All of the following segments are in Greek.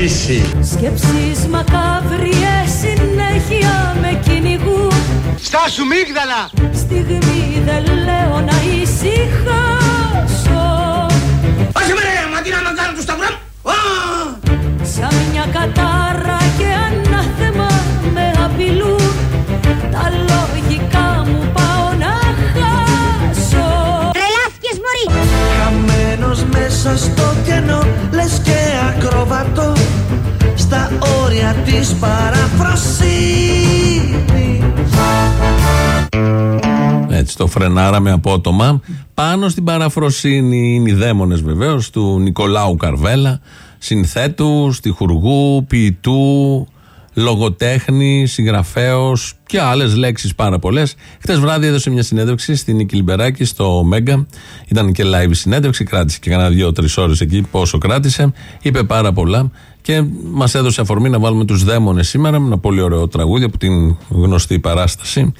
γαβίσει. Σκέψεις μακάβριες συνέχεια με κυνηγούν Στάσου μίγδαλα. Στα όρια της παραφροσύνης Έτσι το φρενάραμε απότομα. Πάνω στην παραφροσύνη είναι οι δαίμονες βεβαίως του Νικολάου Καρβέλα, συνθέτου, στιχουργού, ποιητού, λογοτέχνη, συγγραφέως και άλλες λέξεις πάρα πολλές. Χθε βράδυ έδωσε μια συνέντευξη στην Νίκη Λιμπεράκη στο Μέγκα. Ήταν και live συνέντευξη, κράτησε και κανένα δύο-τρεις ώρες εκεί, πόσο κράτησε. Είπε πάρα πολλά και μας έδωσε αφορμή να βάλουμε τους δαίμονες σήμερα με ένα πολύ ωραίο τραγούδι από την γνωστή παράσταση.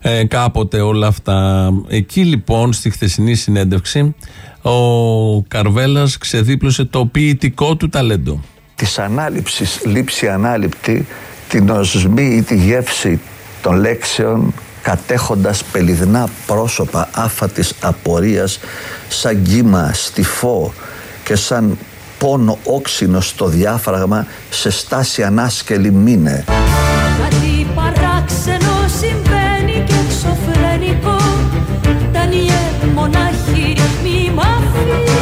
Ε, κάποτε όλα αυτά. Εκεί λοιπόν στη χθεσινή συνέντευξη ο Καρβέλας ξεδίπλωσε το ποιητικό του ταλέντο. της ανάληψης, λήψη ανάληπτη, την οσμή ή τη γεύση των λέξεων κατέχοντας πελιδνά πρόσωπα άφατης απορίας σαν κύμα στυφό και σαν πόνο όξινο στο διάφραγμα σε στάση ανάσκελη μήνε. Κάτι παράξενο συμβαίνει και εξωφρενικό Ντανιέλ μονάχη μη μ' αφήνεις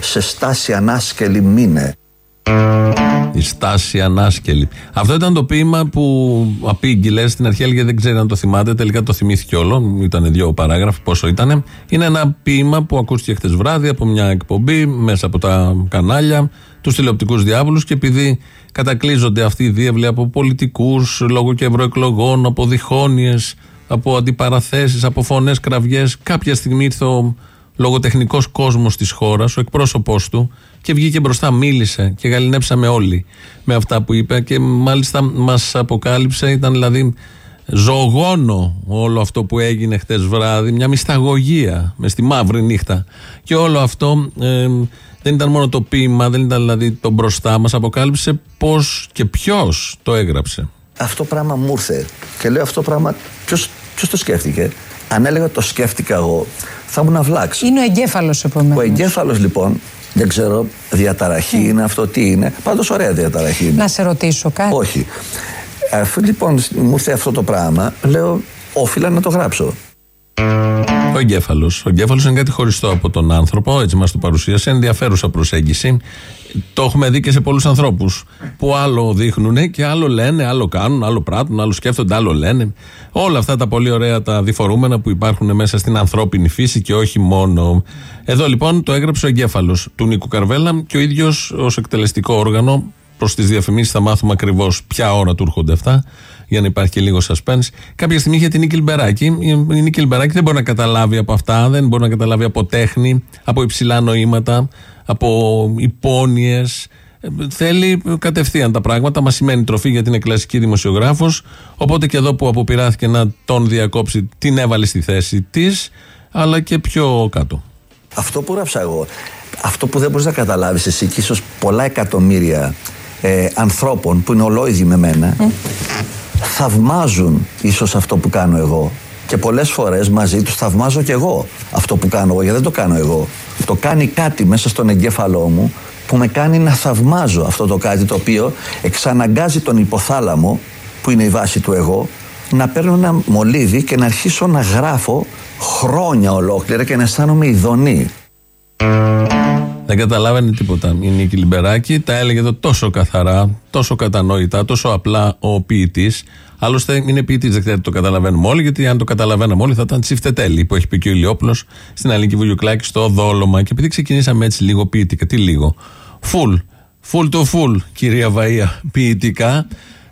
Σε στάση ανάσκελη μήνε. Η στάση ανάσκελη. Αυτό ήταν το ποίημα που απήγγειλε στην αρχή, έλεγε δεν ξέρει αν το θυμάται. Τελικά το θυμήθηκε όλο. Ήταν δύο παράγραφοι, πόσο ήταν. Είναι ένα ποίημα που ακούστηκε χτες βράδυ από μια εκπομπή μέσα από τα κανάλια, τους τηλεοπτικούς διάβολους και επειδή κατακλείζονται αυτοί οι διεύλοι από πολιτικούς λόγω και ευρωεκλογών, από διχόνοιες, από αντιπαραθέσεις, από φωνές κραυγές, κάποια στιγμή ήρθε ο λογοτεχνικός κόσμος της χώρας, ο εκπρόσωπός του, και βγήκε μπροστά, μίλησε και γαλινέψαμε όλοι με αυτά που είπε και μάλιστα μας αποκάλυψε, ήταν δηλαδή ζωγόνο όλο αυτό που έγινε χτες βράδυ, μια μυσταγωγία με στη μαύρη νύχτα. Και όλο αυτό ε, δεν ήταν μόνο το ποίημα, δεν ήταν δηλαδή το μπροστά μας, αποκάλυψε πώς και ποιος το έγραψε. Αυτό πράγμα μου ήρθε και λέω αυτό πράγμα ποιος, ποιος το σκέφτηκε; Αν έλεγα το σκέφτηκα εγώ θα ήμουν αυλάξ. Είναι ο εγκέφαλος επομένως. Ο εγκέφαλος λοιπόν, δεν ξέρω, διαταραχή είναι αυτό, τι είναι. Πάντως ωραία διαταραχή είναι. Να σε ρωτήσω κάτι. Όχι. Αφού λοιπόν μου ήρθε αυτό το πράγμα, λέω, όφιλα να το γράψω. Ο εγκέφαλος. Ο εγκέφαλος είναι κάτι χωριστό από τον άνθρωπο, έτσι μας το παρουσίασε. Ενδιαφέρουσα προσέγγιση. Το έχουμε δει και σε πολλούς ανθρώπους που άλλο δείχνουν και άλλο λένε, άλλο κάνουν, άλλο πράττουν, άλλο σκέφτονται, άλλο λένε. Όλα αυτά τα πολύ ωραία τα διφορούμενα που υπάρχουν μέσα στην ανθρώπινη φύση και όχι μόνο. Εδώ λοιπόν το έγραψε ο εγκέφαλος του Νίκου Καρβέλα και ο ίδιος ως εκτελεστικό όργανο προς τις διαφημίσεις θα μάθουμε ακριβώς ποια ώρα του έρχονται αυτά, για να υπάρχει και λίγο suspense. Κάποια στιγμή είχε την Νίκη Λιμπεράκη. Η Νίκη Λιμπεράκη δεν μπορεί να καταλάβει από αυτά, δεν μπορεί να καταλάβει από τέχνη, από υψηλά νοήματα, από υπόνοιες. Θέλει κατευθείαν τα πράγματα. Μας σημαίνει τροφή γιατί είναι κλασική δημοσιογράφος. Οπότε και εδώ που αποπειράθηκε να τον διακόψει, την έβαλε στη θέση της, αλλά και πιο κάτω. Αυτό που γράψα εγώ, αυτό που δεν μπορείς να καταλάβεις εσύ και ίσως πολλά εκατομμύρια ε, ανθρώπων που είναι ολόιδιοι με μένα θαυμάζουν ίσως αυτό που κάνω εγώ και πολλές φορές μαζί τους θαυμάζω και εγώ αυτό που κάνω εγώ γιατί δεν το κάνω εγώ το κάνει κάτι μέσα στον εγκέφαλό μου που με κάνει να θαυμάζω αυτό το κάτι το οποίο εξαναγκάζει τον υποθάλαμο που είναι η βάση του εγώ να παίρνω ένα μολύβι και να αρχίσω να γράφω χρόνια ολόκληρα και να αισθάνομαι ειδονή. Δεν καταλάβαινε τίποτα η Νίκη Λιμπεράκη. Τα έλεγε εδώ τόσο καθαρά, τόσο κατανόητα, τόσο απλά ο ποιητής. Άλλωστε είναι ποιητής, δεν ξέρετε το καταλαβαίνουμε όλοι, γιατί αν το καταλαβαίναμε όλοι θα ήταν τσιφτετέλη που έχει πει και ο Ηλιόπουλος στην Αλίκη Βουγιουκλάκη στο δόλωμα. Και επειδή ξεκινήσαμε έτσι λίγο ποιητικά, τι λίγο, full, full το full, κυρία Βαΐα, ποιητικά,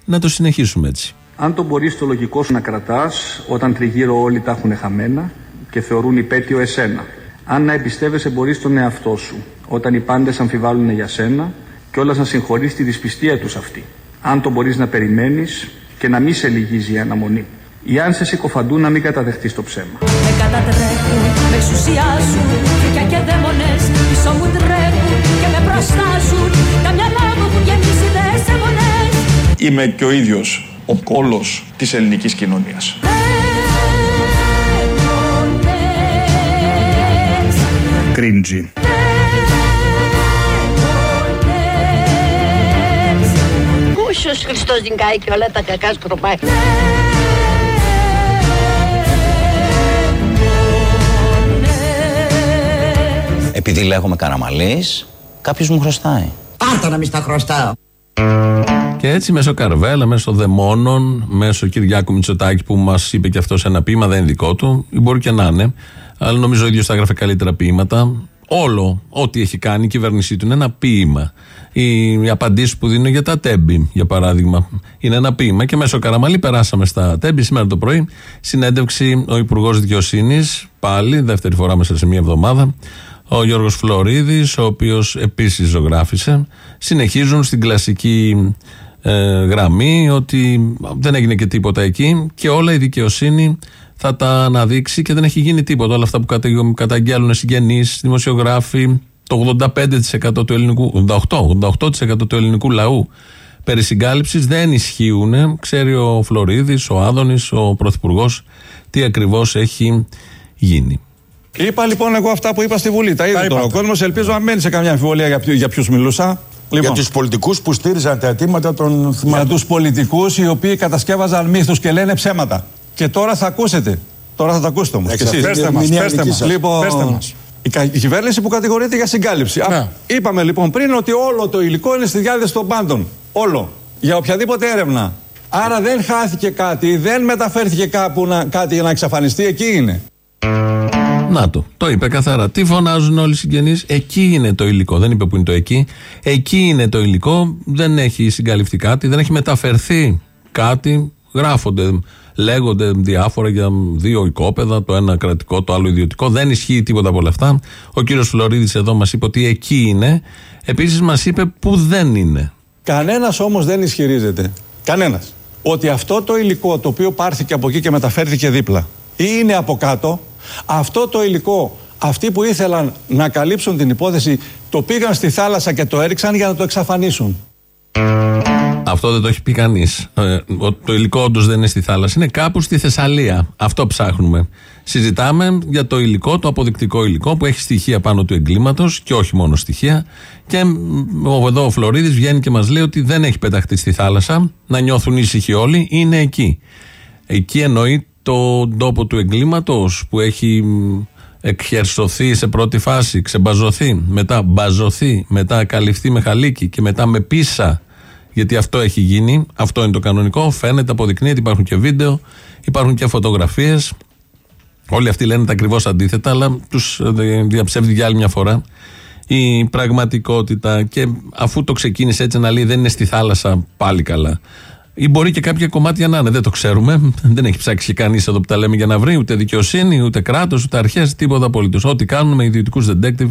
να το συνεχίσουμε έτσι. Αν το μπορείς το λογικό σου να κρατάς όταν τριγύρω όλοι τα έχουν χαμένα και θεωρούν υπέτειο εσένα. Αν να εμπιστεύεσαι μπορείς τον εαυτό σου όταν οι πάντες αμφιβάλλουν για σένα και όλα να συγχωρείς τη δυσπιστία τους αυτή. Αν το μπορείς να περιμένεις και να μην σε λυγίζει η αναμονή. Ή αν σε συκοφαντούν να μην καταδεχτείς το ψέμα. Με κατατρέχουν, με εξουσιάζουν Φρικιά και δαίμονες πίσω μου τρέχουν στάζουν Τα μυαλά μου έχουν γεμίσει δεσμονές Είμαι και ο ίδιος ο κόλος της ελληνικής κοινωνίας. Δαίμονες Κρίντζι. Κούσος Χριστός την κάει και όλα τα κακά σκροπάει. Επειδή λέγομαι Καραμαλής, κάποιος μου χρωστάει. Πάρτα να μη στα χρωστάω. Και έτσι μέσω Καρβέλα, μέσω Δαιμόνων, μέσω Κυριάκου Μητσοτάκη που μας είπε και αυτός ένα ποίημα, δεν είναι δικό του, ή μπορεί και να είναι. Αλλά νομίζω ο ίδιος θα έγραφε καλύτερα ποίηματα. Όλο, ό,τι έχει κάνει η κυβέρνησή του είναι ένα ποίημα. Οι, οι απαντήσεις που δίνουν για τα τέμπη, για παράδειγμα, είναι ένα ποίημα. Και μέσω Καραμαλή περάσαμε στα τέμπη. Σήμερα το πρωί συνέντευξη ο Υπουργός Δικαιοσύνης, πάλι, δεύτερη φορά μέσα σε μία εβδομάδα, ο Γιώργος Φλωρίδης, ο οποίος επίσης ζωγράφησε. Συνεχίζουν στην κλασική ε, γραμμή ότι δεν έγινε και τίποτα εκεί και όλα η δικαιοσύνη θα τα αναδείξει και δεν έχει γίνει τίποτα. Όλα αυτά που κατα- καταγγέλνουν συγγενείς, δημοσιογράφοι, το 85% του ελληνικού, 88, 88% του ελληνικού λαού περί συγκάλυψης δεν ισχύουν. Ξέρει ο Φλωρίδης, ο Άδωνης, ο Πρωθυπουργός τι ακριβώς έχει γίνει. Είπα λοιπόν εγώ αυτά που είπα στη Βουλή. Τα είδε τώρα ο κόσμος. Ελπίζω να μένει σε καμιά αμφιβολία για, ποιου- για ποιους μιλούσα. Λοιπόν, Για τους πολιτικούς που στήριζαν τα αιτήματα των για θυμάτων. τους πολιτικούς οι οποίοι κατασκεύαζαν μύθους και λένε ψέματα. Και τώρα θα ακούσετε. Τώρα θα τα ακούσετε όμως. Εξ αυτής την ερμηνεία δική σας. Λοιπόν, Πέστε μας. Η, κα- η κυβέρνηση που κατηγορείται για συγκάλυψη. Α, Ναι. είπαμε λοιπόν πριν ότι όλο το υλικό είναι στη διάθεση των πάντων. Όλο. Για οποιαδήποτε έρευνα. Άρα δεν χάθηκε κάτι, δεν μεταφέρθηκε κάπου να, κάτι για να εξαφανιστεί. Εκεί είναι. Να το, το είπε καθαρά. Τι φωνάζουν όλοι οι συγγενείς, εκεί είναι το υλικό. Δεν είπε που είναι το εκεί. Εκεί είναι το υλικό. Δεν έχει συγκαλυφθεί κάτι, δεν έχει μεταφερθεί κάτι. Γράφονται, λέγονται διάφορα για δύο οικόπεδα, το ένα κρατικό, το άλλο ιδιωτικό. Δεν ισχύει τίποτα από όλα αυτά. Ο κύριος Φλωρίδης εδώ μας είπε ότι εκεί είναι. Επίσης μας είπε που δεν είναι. Κανένας όμως δεν ισχυρίζεται. Κανένας. Ότι αυτό το υλικό το οποίο πάρθηκε από εκεί και μεταφέρθηκε δίπλα ή είναι από κάτω, αυτό το υλικό, αυτοί που ήθελαν να καλύψουν την υπόθεση, το πήγαν στη θάλασσα και το έριξαν για να το εξαφανίσουν. Αυτό δεν το έχει πει κανείς. το υλικό όντως δεν είναι στη θάλασσα. Είναι κάπου στη Θεσσαλία. Αυτό ψάχνουμε. Συζητάμε για το υλικό, το αποδεικτικό υλικό που έχει στοιχεία πάνω του εγκλήματος και όχι μόνο στοιχεία. Και μ, ο- εδώ ο Φλωρίδης βγαίνει και μας λέει ότι δεν έχει πεταχτεί στη θάλασσα. Να νιώθουν ήσυχοι όλοι. Είναι εκεί. Εκεί εννοεί τον τόπο του εγκλήματος που έχει μ, εκχερσωθεί σε πρώτη φάση, ξεμπαζωθεί, μετά μπαζωθεί, μετά καλυφθεί με χαλίκι και μετά με πίσα. Γιατί αυτό έχει γίνει, αυτό είναι το κανονικό. Φαίνεται, αποδεικνύεται, υπάρχουν και βίντεο, υπάρχουν και φωτογραφίες. Όλοι αυτοί λένε τα ακριβώς αντίθετα, αλλά τους διαψεύδει για άλλη μια φορά η πραγματικότητα. Και αφού το ξεκίνησε έτσι να λέει δεν είναι στη θάλασσα, πάλι καλά. Ή μπορεί και κάποια κομμάτια να είναι, δεν το ξέρουμε. Δεν έχει ψάξει και κανείς εδώ που τα λέμε για να βρει ούτε δικαιοσύνη, ούτε κράτος, ούτε αρχές, τίποτα απολύτως. Ό,τι κάνουν με ιδιωτικούς detective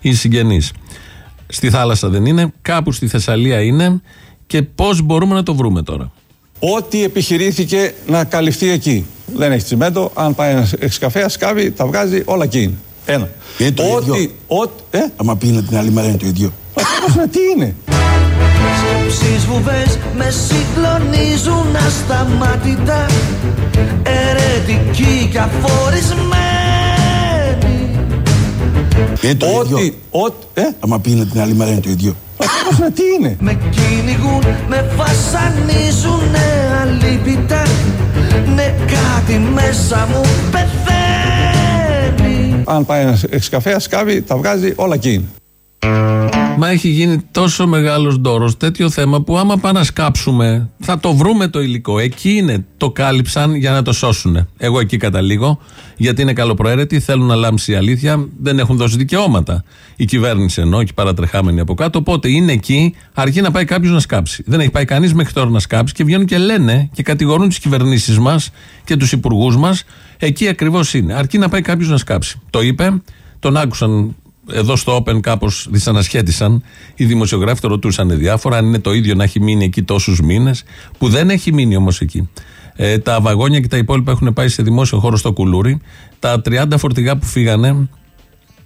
ή συγγενείς. Στη θάλασσα δεν είναι, κάπου στη Θεσσαλία είναι και πώς μπορούμε να το βρούμε τώρα. Ό,τι επιχειρήθηκε να καλυφθεί εκεί. Δεν έχει τσιμέντο, αν πάει ένας εξκαφέα, σκάβει, τα βγάζει, όλα εκεί είναι. Ένα. Είναι το Ό,τι. ίδιο. ό,τι- ε, Άμα πήγαινε την άλλη μέρα είναι το ίδιο. ακριβώς, ναι, τι είναι; Σκέψεις βουβές με συγκλονίζουν ασταμάτητα Ερετικοί και αφορισμένοι Είναι το ίδιο. Ό,τι. ό,τι ε, Άμα πήγαινε την άλλη μέρα είναι το ίδιο. Ακριβώς, ναι, τι είναι; Με κυνηγούν, με βασανίζουν αλίπητα Ναι κάτι μέσα μου πεθαίνει Αν πάει ένας εξκαφέας, σκάβει, τα βγάζει, όλα εκεί είναι. Μα έχει γίνει τόσο μεγάλος ντόρος, τέτοιο θέμα που άμα πάμε να σκάψουμε, θα το βρούμε το υλικό. Εκεί είναι. Το κάλυψαν για να το σώσουν. Εγώ εκεί καταλήγω, γιατί είναι καλοπροαίρετοι, θέλουν να λάμψει η αλήθεια, δεν έχουν δώσει δικαιώματα. Η κυβέρνηση ενώ, και οι παρατρεχάμενοι από κάτω. Οπότε είναι εκεί, αρκεί να πάει κάποιος να σκάψει. Δεν έχει πάει κανείς μέχρι τώρα να σκάψει και βγαίνουν και λένε και κατηγορούν τις κυβερνήσεις μας και τους υπουργούς μας. Εκεί ακριβώς είναι. Αρκεί να πάει κάποιος να σκάψει. Το είπε, τον άκουσαν εδώ στο Open κάπως δυσανασχέτησαν. Οι δημοσιογράφοι το ρωτούσαν διάφορα, αν είναι το ίδιο να έχει μείνει εκεί τόσους μήνες, που δεν έχει μείνει όμως εκεί. Ε, τα βαγόνια και τα υπόλοιπα έχουν πάει σε δημόσιο χώρο στο κουλούρι. Τα 30 φορτηγά που φύγανε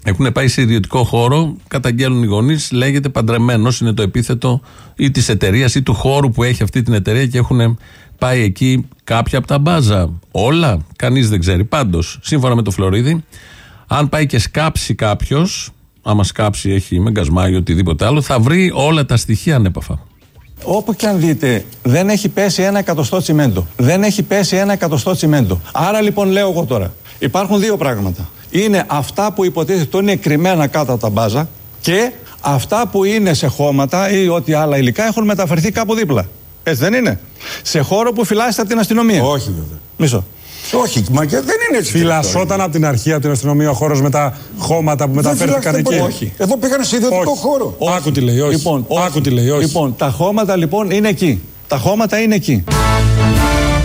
Έχουν πάει σε ιδιωτικό χώρο, καταγγέλνουν οι γονείς, λέγεται παντρεμένος είναι το επίθετο ή της εταιρείας ή του χώρου που έχει αυτή την εταιρεία και έχουν πάει εκεί κάποια από τα μπάζα. Όλα, κανείς δεν ξέρει. Πάντως, σύμφωνα με το Φλωρίδι, αν πάει και σκάψει κάποιος, άμα σκάψει, έχει μεγκασμά ή οτιδήποτε άλλο, θα βρει όλα τα στοιχεία ανέπαφα. Όπου και αν δείτε, δεν έχει πέσει ένα εκατοστό τσιμέντο. Δεν έχει πέσει ένα εκατοστό τσιμέντο. Άρα λοιπόν λέω εγώ τώρα, υπάρχουν δύο πράγματα. Είναι αυτά που υποτίθεται ότι είναι κρυμμένα κάτω από τα μπάζα και αυτά που είναι σε χώματα ή ό,τι άλλα υλικά έχουν μεταφερθεί κάπου δίπλα. Έτσι δεν είναι; Σε χώρο που φυλάσσεται από την αστυνομία. Όχι βέβαια. Μισό. Όχι, μα και δεν είναι έτσι. Φυλασσόταν από την αρχή από την αστυνομία ο χώρος με τα χώματα που μεταφέρθηκαν εκεί. Όχι. Εδώ πήγαν σε ιδιωτικό χώρο. Άκου τι λέει, όχι. Λοιπόν, Άκου τι λέει, όχι. λοιπόν, τα χώματα λοιπόν είναι εκεί. Τα χώματα είναι εκεί.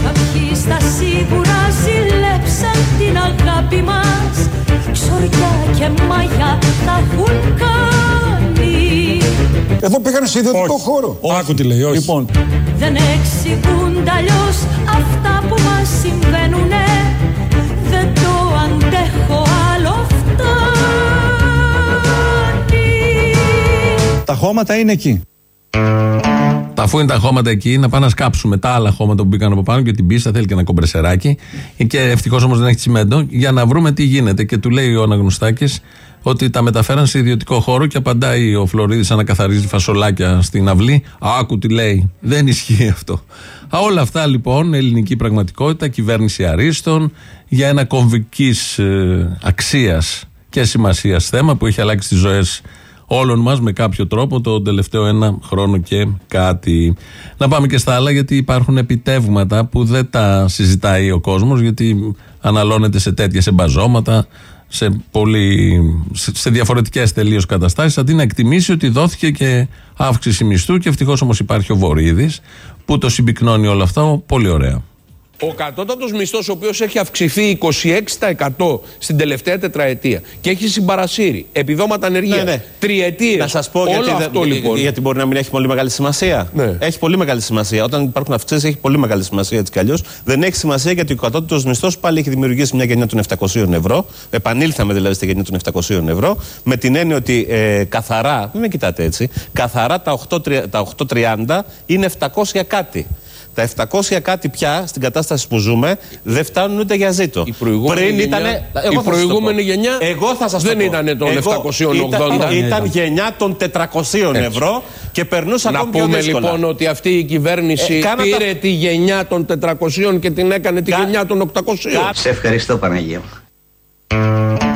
Κάποιοι στα σίγουρα ζηλέψαν την αγάπη μας Ξοριά και μαγιά τα έχουν κάνει Εδώ πήγαν σε ιδιωτικό Όχι. χώρο. Άκου τι λέει, όχι. Λοιπόν, Δεν εξηγούνται αλλιώς αυτά που μας χώματα είναι εκεί. Τα αφού είναι τα χώματα εκεί, να πάμε να σκάψουμε τα άλλα χώματα που μπήκαν από πάνω και την πίστα θέλει και ένα κομπρεσεράκι. Και ευτυχώς όμως δεν έχει τσιμέντο, για να βρούμε τι γίνεται. Και του λέει ο Αναγνωστάκη ότι τα μεταφέραν σε ιδιωτικό χώρο και απαντάει ο Φλωρίδης σαν να καθαρίζει φασολάκια στην αυλή. Άκου τι λέει. Δεν ισχύει αυτό. Α, όλα αυτά λοιπόν, ελληνική πραγματικότητα, κυβέρνηση αρίστων, για ένα κομβικής αξίας και σημασίας θέμα που έχει αλλάξει τις ζωές όλων μας με κάποιο τρόπο το τελευταίο ένα χρόνο και κάτι. Να πάμε και στα άλλα γιατί υπάρχουν επιτεύγματα που δεν τα συζητάει ο κόσμος γιατί αναλώνεται σε τέτοια εμπαζώματα σε, πολύ, σε, σε διαφορετικές τελείως καταστάσεις αντί να εκτιμήσει ότι δόθηκε και αύξηση μισθού και ευτυχώς όμως υπάρχει ο Βορύδης που το συμπυκνώνει όλα αυτά πολύ ωραία. Ο κατώτατος μισθός ο οποίος έχει αυξηθεί 26% στην τελευταία τετραετία και έχει συμπαρασύρει επιδόματα ανεργίας, Ναι, ναι. τριετίες, Να σας πω όλο γιατί, αυτό δεν- λοιπόν. γιατί μπορεί να μην έχει πολύ μεγάλη σημασία. Ναι. Έχει πολύ μεγάλη σημασία. Όταν υπάρχουν αυξήσεις, έχει πολύ μεγάλη σημασία έτσι κι αλλιώς. Δεν έχει σημασία γιατί ο κατώτατος μισθός πάλι έχει δημιουργήσει μια γενιά των 700 ευρώ. Επανήλθαμε δηλαδή στη γενιά των 700 ευρώ. Με την έννοια ότι ε, καθαρά, μην με κοιτάτε έτσι, καθαρά τα 8.30 τα 8.30 είναι 700 κάτι. Τα 700 κάτι πια στην κατάσταση που ζούμε δεν φτάνουν ούτε για ζήτο. Η προηγούμενη Πριν γενιά- ήτανε- η εγώ θα σας το πω. προηγούμενη γενιά Εγώ θα σας το δεν πω. ήτανε των Εγώ- 780. Ήταν, ήταν γενιά των 400 ευρώ και περνούσαν Να ακόμη πιο πούμε δύσκολα. λοιπόν ότι αυτή η κυβέρνηση Ε, κάνα πήρε τα- τη γενιά των 400 και την έκανε τη Κα- γενιά των 800. Σε ευχαριστώ Παναγία μου.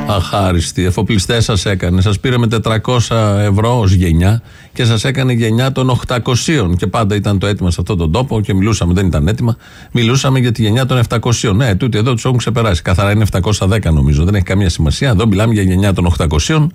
Αχάριστοι, εφοπλιστές σας έκανε. Σας πήρε με 400 ευρώ ως γενιά και σας έκανε γενιά των 800. Και πάντα ήταν το έτοιμα σε αυτόν τον τόπο και μιλούσαμε, δεν ήταν έτοιμα. Μιλούσαμε για τη γενιά των 700. Ναι, τούτοι εδώ τους έχουν ξεπεράσει. Καθαρά είναι 710 νομίζω, δεν έχει καμία σημασία. Εδώ μιλάμε για γενιά των 800.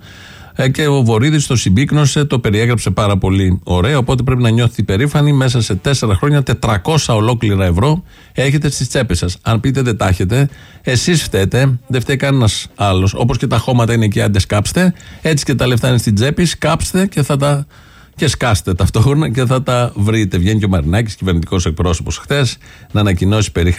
Ε, και ο Βορύδης το συμπίκνωσε, το περιέγραψε πάρα πολύ ωραία. Οπότε πρέπει να νιώθει περήφανη. Μέσα σε τέσσερα χρόνια 400 ολόκληρα ευρώ έχετε στις τσέπες σας. Αν πείτε δεν τα έχετε, εσείς φταίτε, δεν φταίει κανένας άλλος. Όπως και τα χώματα είναι εκεί, άντε σκάψτε. Έτσι και τα λεφτά είναι στην τσέπη, σκάψτε και θα τα. Και σκάστε ταυτόχρονα και θα τα βρείτε. Βγαίνει και ο Μαρινάκης, κυβερνητικός εκπρόσωπος, χθες, να ανακοινώσει περί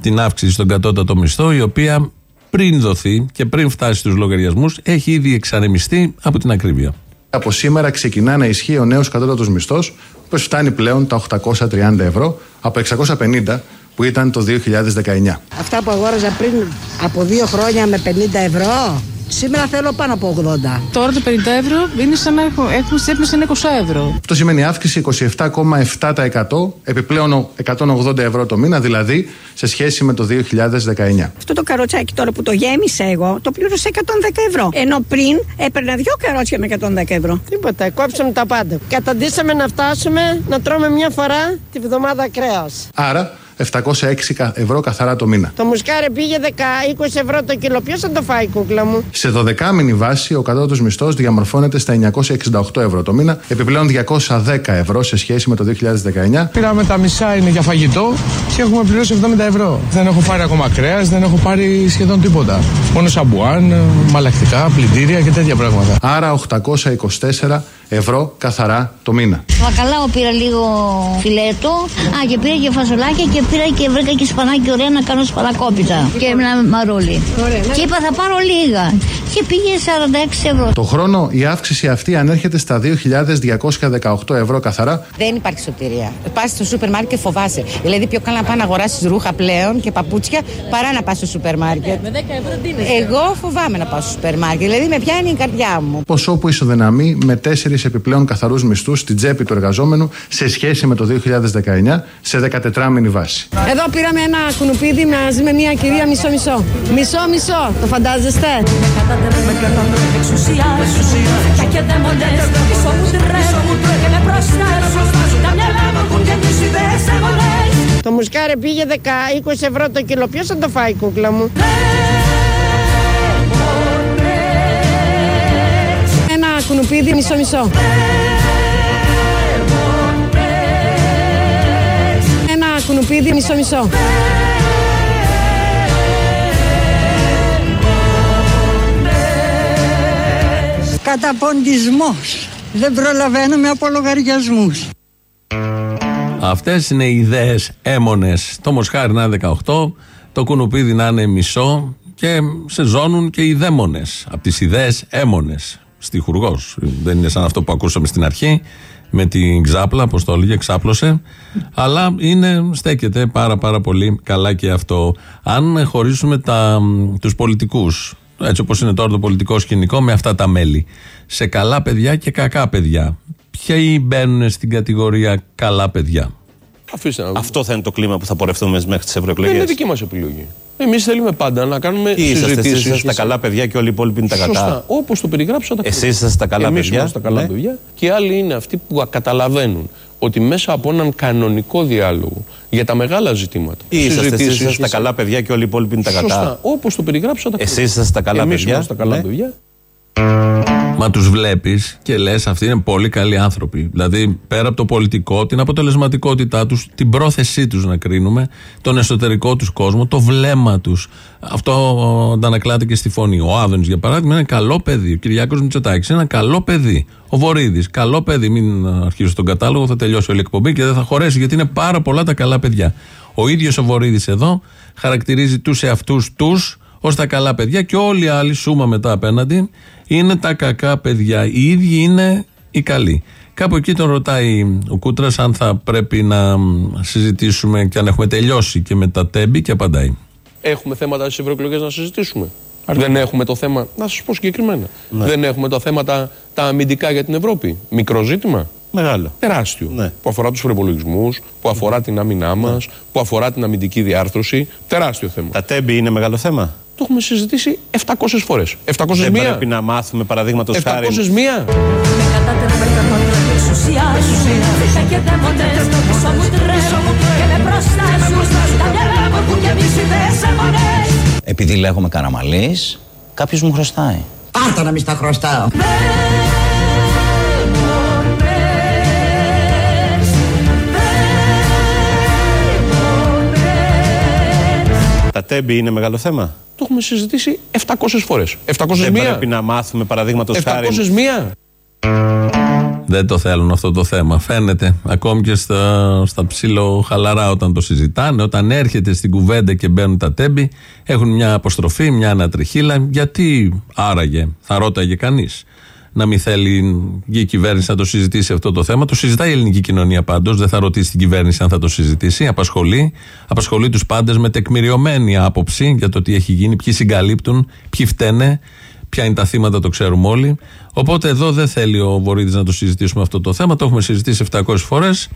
την αύξηση στον κατώτατο μισθό, η οποία πριν δοθεί και πριν φτάσει στους λογαριασμούς, έχει ήδη εξανεμιστεί από την ακρίβεια. Από σήμερα ξεκινά να ισχύει ο νέος κατώτατος μισθός, ο οποίος φτάνει πλέον τα 830 ευρώ από 650 που ήταν το 2019. Αυτά που αγόραζα πριν από δύο χρόνια με 50 ευρώ, σήμερα θέλω πάνω από 80. Τώρα το 50 ευρώ είναι σαν να έχω, έχουμε στις τσέπες είναι 20 ευρώ. Αυτό σημαίνει αύξηση 27,7% επιπλέον 180 ευρώ το μήνα, δηλαδή σε σχέση με το 2019. Αυτό το καροτσάκι τώρα που το γέμισα εγώ, το πλήρωσα 110 ευρώ. Ενώ πριν έπαιρνα δύο καρότσια με 110 ευρώ. Τίποτα, κόψαμε τα πάντα. Καταντήσαμε να φτάσουμε να τρώμε μια φορά τη βδομάδα κρέας. Άρα 706 κα- ευρώ καθαρά το μήνα. Το μουσκάρι πήγε 10-20 ευρώ το κιλό. Ποιος θα το φάει, κούκλα μου; Σε 12μηνη βάση ο κατώτατος μισθός διαμορφώνεται στα 968 ευρώ το μήνα, επιπλέον 210 ευρώ σε σχέση με το 2019. Πήραμε τα μισά είναι για φαγητό και έχουμε πληρώσει 70 ευρώ. Δεν έχω πάρει ακόμα κρέας, δεν έχω πάρει σχεδόν τίποτα. Μόνο σαμπουάν, μαλακτικά, πλυντήρια και τέτοια πράγματα. Άρα 824 ευρώ καθαρά το μήνα. Βακαλάο πήρα λίγο φιλέτο. Α, και πήρα και φασολάκια και πήρα και βρήκα και σπανάκι ωραία να κάνω σπανακόπιτα και ένα μαρούλι. Και είπα θα πάρω λίγα. Και πήγε 46 ευρώ. Το χρόνο η αύξηση αυτή ανέρχεται στα 2.218 ευρώ καθαρά. Δεν υπάρχει σωτηρία. Πας στο σούπερ μάρκετ και φοβάσαι. Δηλαδή, πιο καλά να πάει να αγοράσει ρούχα πλέον και παπούτσια παρά να πας στο σούπερ μάρκετ. Με 10 ευρώ τι είναι; Εγώ φοβάμαι να πάω στο σούπερ μάρκετ. Δηλαδή, με πιάνει η καρδιά μου. Ποσό που ισοδυναμεί με τέσσερις επιπλέον καθαρούς μισθούς στην τσέπη του εργαζόμενου σε σχέση με το 2019 σε 14 μήνη βάση. Εδώ πήραμε ένα κουνουπίδι μαζί με μια κυρία μισό-μισό. Μισό-μισό, το φαντάζεστε; Με κρατάνε εξουσία Πια και δαίμονες πίσω μου τρέχουν Και με προστάζουν Τα μυαλά μου έχουν γεμίσει δεσέβολες Το μουσκάρι πήγε 10-20 ευρώ το κιλό. Ποιος θα το φάει, κούκλα μου; Ένα κουνουπίδι μισό-μισό. Ένα κουνουπίδι μισό-μισό. Καταποντισμός. Δεν προλαβαίνουμε από λογαριασμούς. Αυτές είναι οι ιδέες έμονες. Το μοσχάρι να είναι 18, το κουνουπίδι να είναι μισό και σε ζώνουν και οι δαίμονες. Από τις ιδέες έμονες. Στιχουργός. Δεν είναι σαν αυτό που ακούσαμε στην αρχή με την ξάπλα, όπω το έλεγε, ξάπλωσε. Αλλά είναι, στέκεται πάρα πάρα πολύ καλά και αυτό. Αν χωρίσουμε τους πολιτικούς, έτσι όπως είναι τώρα το πολιτικό σκηνικό, με αυτά τα μέλη, σε καλά παιδιά και κακά παιδιά. Ποιοι μπαίνουν στην κατηγορία καλά παιδιά; Αφήστε να Αυτό θα είναι το κλίμα που θα πορευτούμε μέχρι τις Δεν ευρωεκλογές. είναι δική μας επιλογή. Εμείς θέλουμε πάντα να κάνουμε Ή είσαστε εσείς συζητήσεις. είσαστε τα καλά παιδιά και όλοι οι υπόλοιποι είναι τα κατά. Σωστά. Όπως το περιγράψα τα Εσείς είσαστε τα καλά Εμείς παιδιά. είμαστε τα καλά Ναι. παιδιά. Και οι άλλοι είναι αυτοί που καταλαβαίνουν ότι μέσα από έναν κανονικό διάλογο για τα μεγάλα ζητήματα. Ή είσαστε εσείς συζητήσεις είσαστε τα και καλά παιδιά και όλοι οι υπόλοιποι είναι τα Σωστά. κατά. Όπως το περιγράψα τα Εσείς είσαστε τα καλά Εμείς παιδιά. είμαστε τα καλά Ναι. παιδιά. Μα τους βλέπεις και λες, αυτοί είναι πολύ καλοί άνθρωποι. Δηλαδή, πέρα από το πολιτικό, την αποτελεσματικότητά τους, την πρόθεσή τους να κρίνουμε, τον εσωτερικό τους κόσμο, το βλέμμα τους. Αυτό ε, αντανακλάται και στη φωνή. Ο Άδωνης, για παράδειγμα, είναι καλό παιδί. Ο Κυριάκος Μητσοτάκης είναι ένα καλό παιδί. Ο Βορύδης, καλό παιδί. Μην αρχίσω τον κατάλογο, θα τελειώσει όλη η εκπομπή και δεν θα χωρέσει γιατί είναι πάρα πολλά τα καλά παιδιά. Ο ίδιος ο Βορύδης εδώ χαρακτηρίζει τους εαυτούς τους ως τα καλά παιδιά και όλοι οι άλλοι, σούμα μετά απέναντι, είναι τα κακά παιδιά. Οι ίδιοι είναι οι καλοί. Κάπου εκεί τον ρωτάει ο Κούτρας αν θα πρέπει να μ, συζητήσουμε και αν έχουμε τελειώσει και με τα τέμπη και απαντάει. Έχουμε θέματα στις ευρωεκλογές να συζητήσουμε. Δεν έχουμε το θέμα. Να σας πω συγκεκριμένα. Ναι. Δεν έχουμε τα θέματα τα αμυντικά για την Ευρώπη. Μικρό ζήτημα. Μεγάλο. Τεράστιο. Ναι. Που αφορά τους προπολογισμούς, που αφορά την άμυνά μας, που αφορά την αμυντική διάρθρωση. Τεράστιο θέμα. Τα τέμπη είναι μεγάλο θέμα; Το έχουμε συζητήσει 700 φορές. 700 Δεν μία. πρέπει να μάθουμε παραδείγματος 700 χάρη. μία. Με κρατάνε εξουσία Πια και δαίμονες πίσω μου τρέχουν Και με προστάζουν Τα μυαλά μου έχουν γεμίσει δεσέβολες Επειδή λέγομαι Καραμαλής, κάποιος μου χρωστάει. Πάρτα να μη στα χρωστάω. Τέμπη είναι μεγάλο θέμα; Το έχουμε συζητήσει 700 φορές. 700 Δεν μία. πρέπει να μάθουμε παραδείγματος 700 χάρη. μία. Δεν το θέλουν αυτό το θέμα. Φαίνεται ακόμη και στα, στα ψήλο χαλαρά όταν το συζητάνε. Όταν έρχεται στην κουβέντα και μπαίνουν τα τέμπη, έχουν μια αποστροφή, μια ανατριχίλα. Γιατί άραγε, θα ρώταγε κανείς, να μην θέλει και η κυβέρνηση να το συζητήσει αυτό το θέμα. Το συζητάει η ελληνική κοινωνία πάντως. Δεν θα ρωτήσει την κυβέρνηση αν θα το συζητήσει. Απασχολεί, απασχολεί τους πάντες με τεκμηριωμένη άποψη για το τι έχει γίνει, ποιοι συγκαλύπτουν, ποιοι φταίνε, Ποια είναι τα θύματα, το ξέρουμε όλοι. Οπότε εδώ δεν θέλει ο Βορύδης να το συζητήσουμε αυτό το θέμα. Το έχουμε συζητήσει 700 φορές.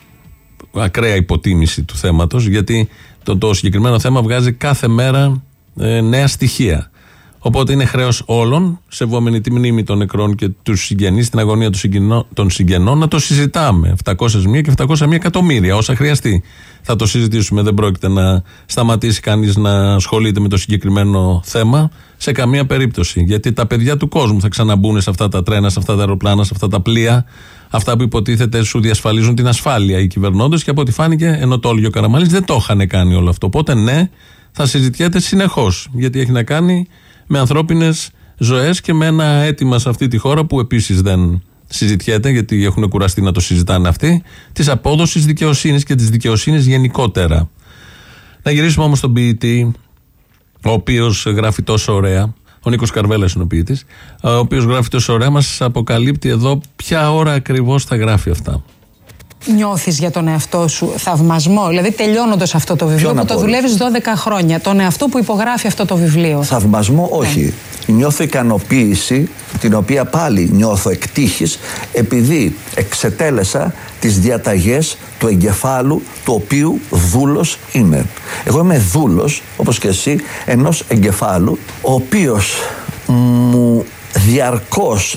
Ακραία υποτίμηση του θέματος, γιατί το, το συγκεκριμένο θέμα βγάζει κάθε μέρα ε, νέα στοιχεία. Οπότε είναι χρέος όλων, σεβόμενη τη μνήμη των νεκρών και τους συγγενείς, την αγωνία των συγγενών, των συγγενών, να το συζητάμε. 701 και 701 εκατομμύρια, όσα χρειαστεί. Θα το συζητήσουμε. Δεν πρόκειται να σταματήσει κανείς να ασχολείται με το συγκεκριμένο θέμα σε καμία περίπτωση. Γιατί τα παιδιά του κόσμου θα ξαναμπούν σε αυτά τα τρένα, σε αυτά τα αεροπλάνα, σε αυτά τα πλοία. Αυτά που υποτίθεται σου διασφαλίζουν την ασφάλεια οι κυβερνώντες και από ό,τι φάνηκε, ενώ το ο Καραμαλή δεν το είχαν κάνει όλο αυτό. Οπότε ναι, θα συζητιέται συνεχώς. Γιατί έχει να κάνει με ανθρώπινες ζωές και με ένα αίτημα σε αυτή τη χώρα που επίσης δεν συζητιέται, γιατί έχουν κουραστεί να το συζητάνε αυτοί, της απόδοσης δικαιοσύνης και της δικαιοσύνης γενικότερα. Να γυρίσουμε όμως στον ποιητή, ο οποίος γράφει τόσο ωραία. Ο Νίκος Καρβέλας είναι ο ποιητής, ο οποίος γράφει τόσο ωραία, μας αποκαλύπτει εδώ ποια ώρα ακριβώς θα γράφει αυτά. Νιώθεις για τον εαυτό σου θαυμασμό, δηλαδή τελειώνοντας αυτό το βιβλίο Ποιον που από το όλους; δουλεύεις 12 χρόνια, τον εαυτό που υπογράφει αυτό το βιβλίο; Θαυμασμό όχι. Νιώθω ικανοποίηση, την οποία πάλι νιώθω εκτύχης, επειδή εξετέλεσα τις διαταγές του εγκεφάλου, του οποίου δούλος είμαι. Εγώ είμαι δούλος, όπως και εσύ, ενός εγκεφάλου, ο οποίος μου διαρκώς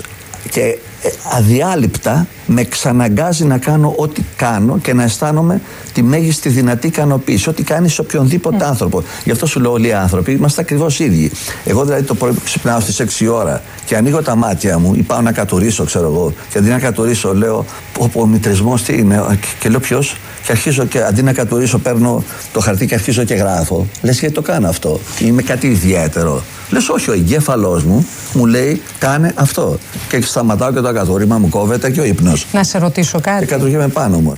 και ε, αδιάλειπτα με ξαναγκάζει να κάνω ό,τι κάνω και να αισθάνομαι τη μέγιστη δυνατή ικανοποίηση. Ό,τι κάνει σε οποιονδήποτε άνθρωπο. Γι' αυτό σου λέω όλοι οι άνθρωποι είμαστε ακριβώς ίδιοι. Εγώ δηλαδή το πρωί που ξυπνάω στις 6 ώρα και ανοίγω τα μάτια μου ή πάω να κατουρίσω, ξέρω εγώ, και αντί να κατουρίσω λέω ο, ο μητρισμός τι είναι, και, και λέω ποιος. Και αρχίζω και αντί να κατουρίσω παίρνω το χαρτί και αρχίζω και γράφω. Λες γιατί το κάνω αυτό; Είμαι κάτι ιδιαίτερο. Λες όχι, ο εγκέφαλός μου μου λέει κάνε αυτό. Και σταματάω και το ακατούριμα μου κόβεται και ο ύπνος. Να σε ρωτήσω κάτι. Και κατουργέμαι πάνω μου.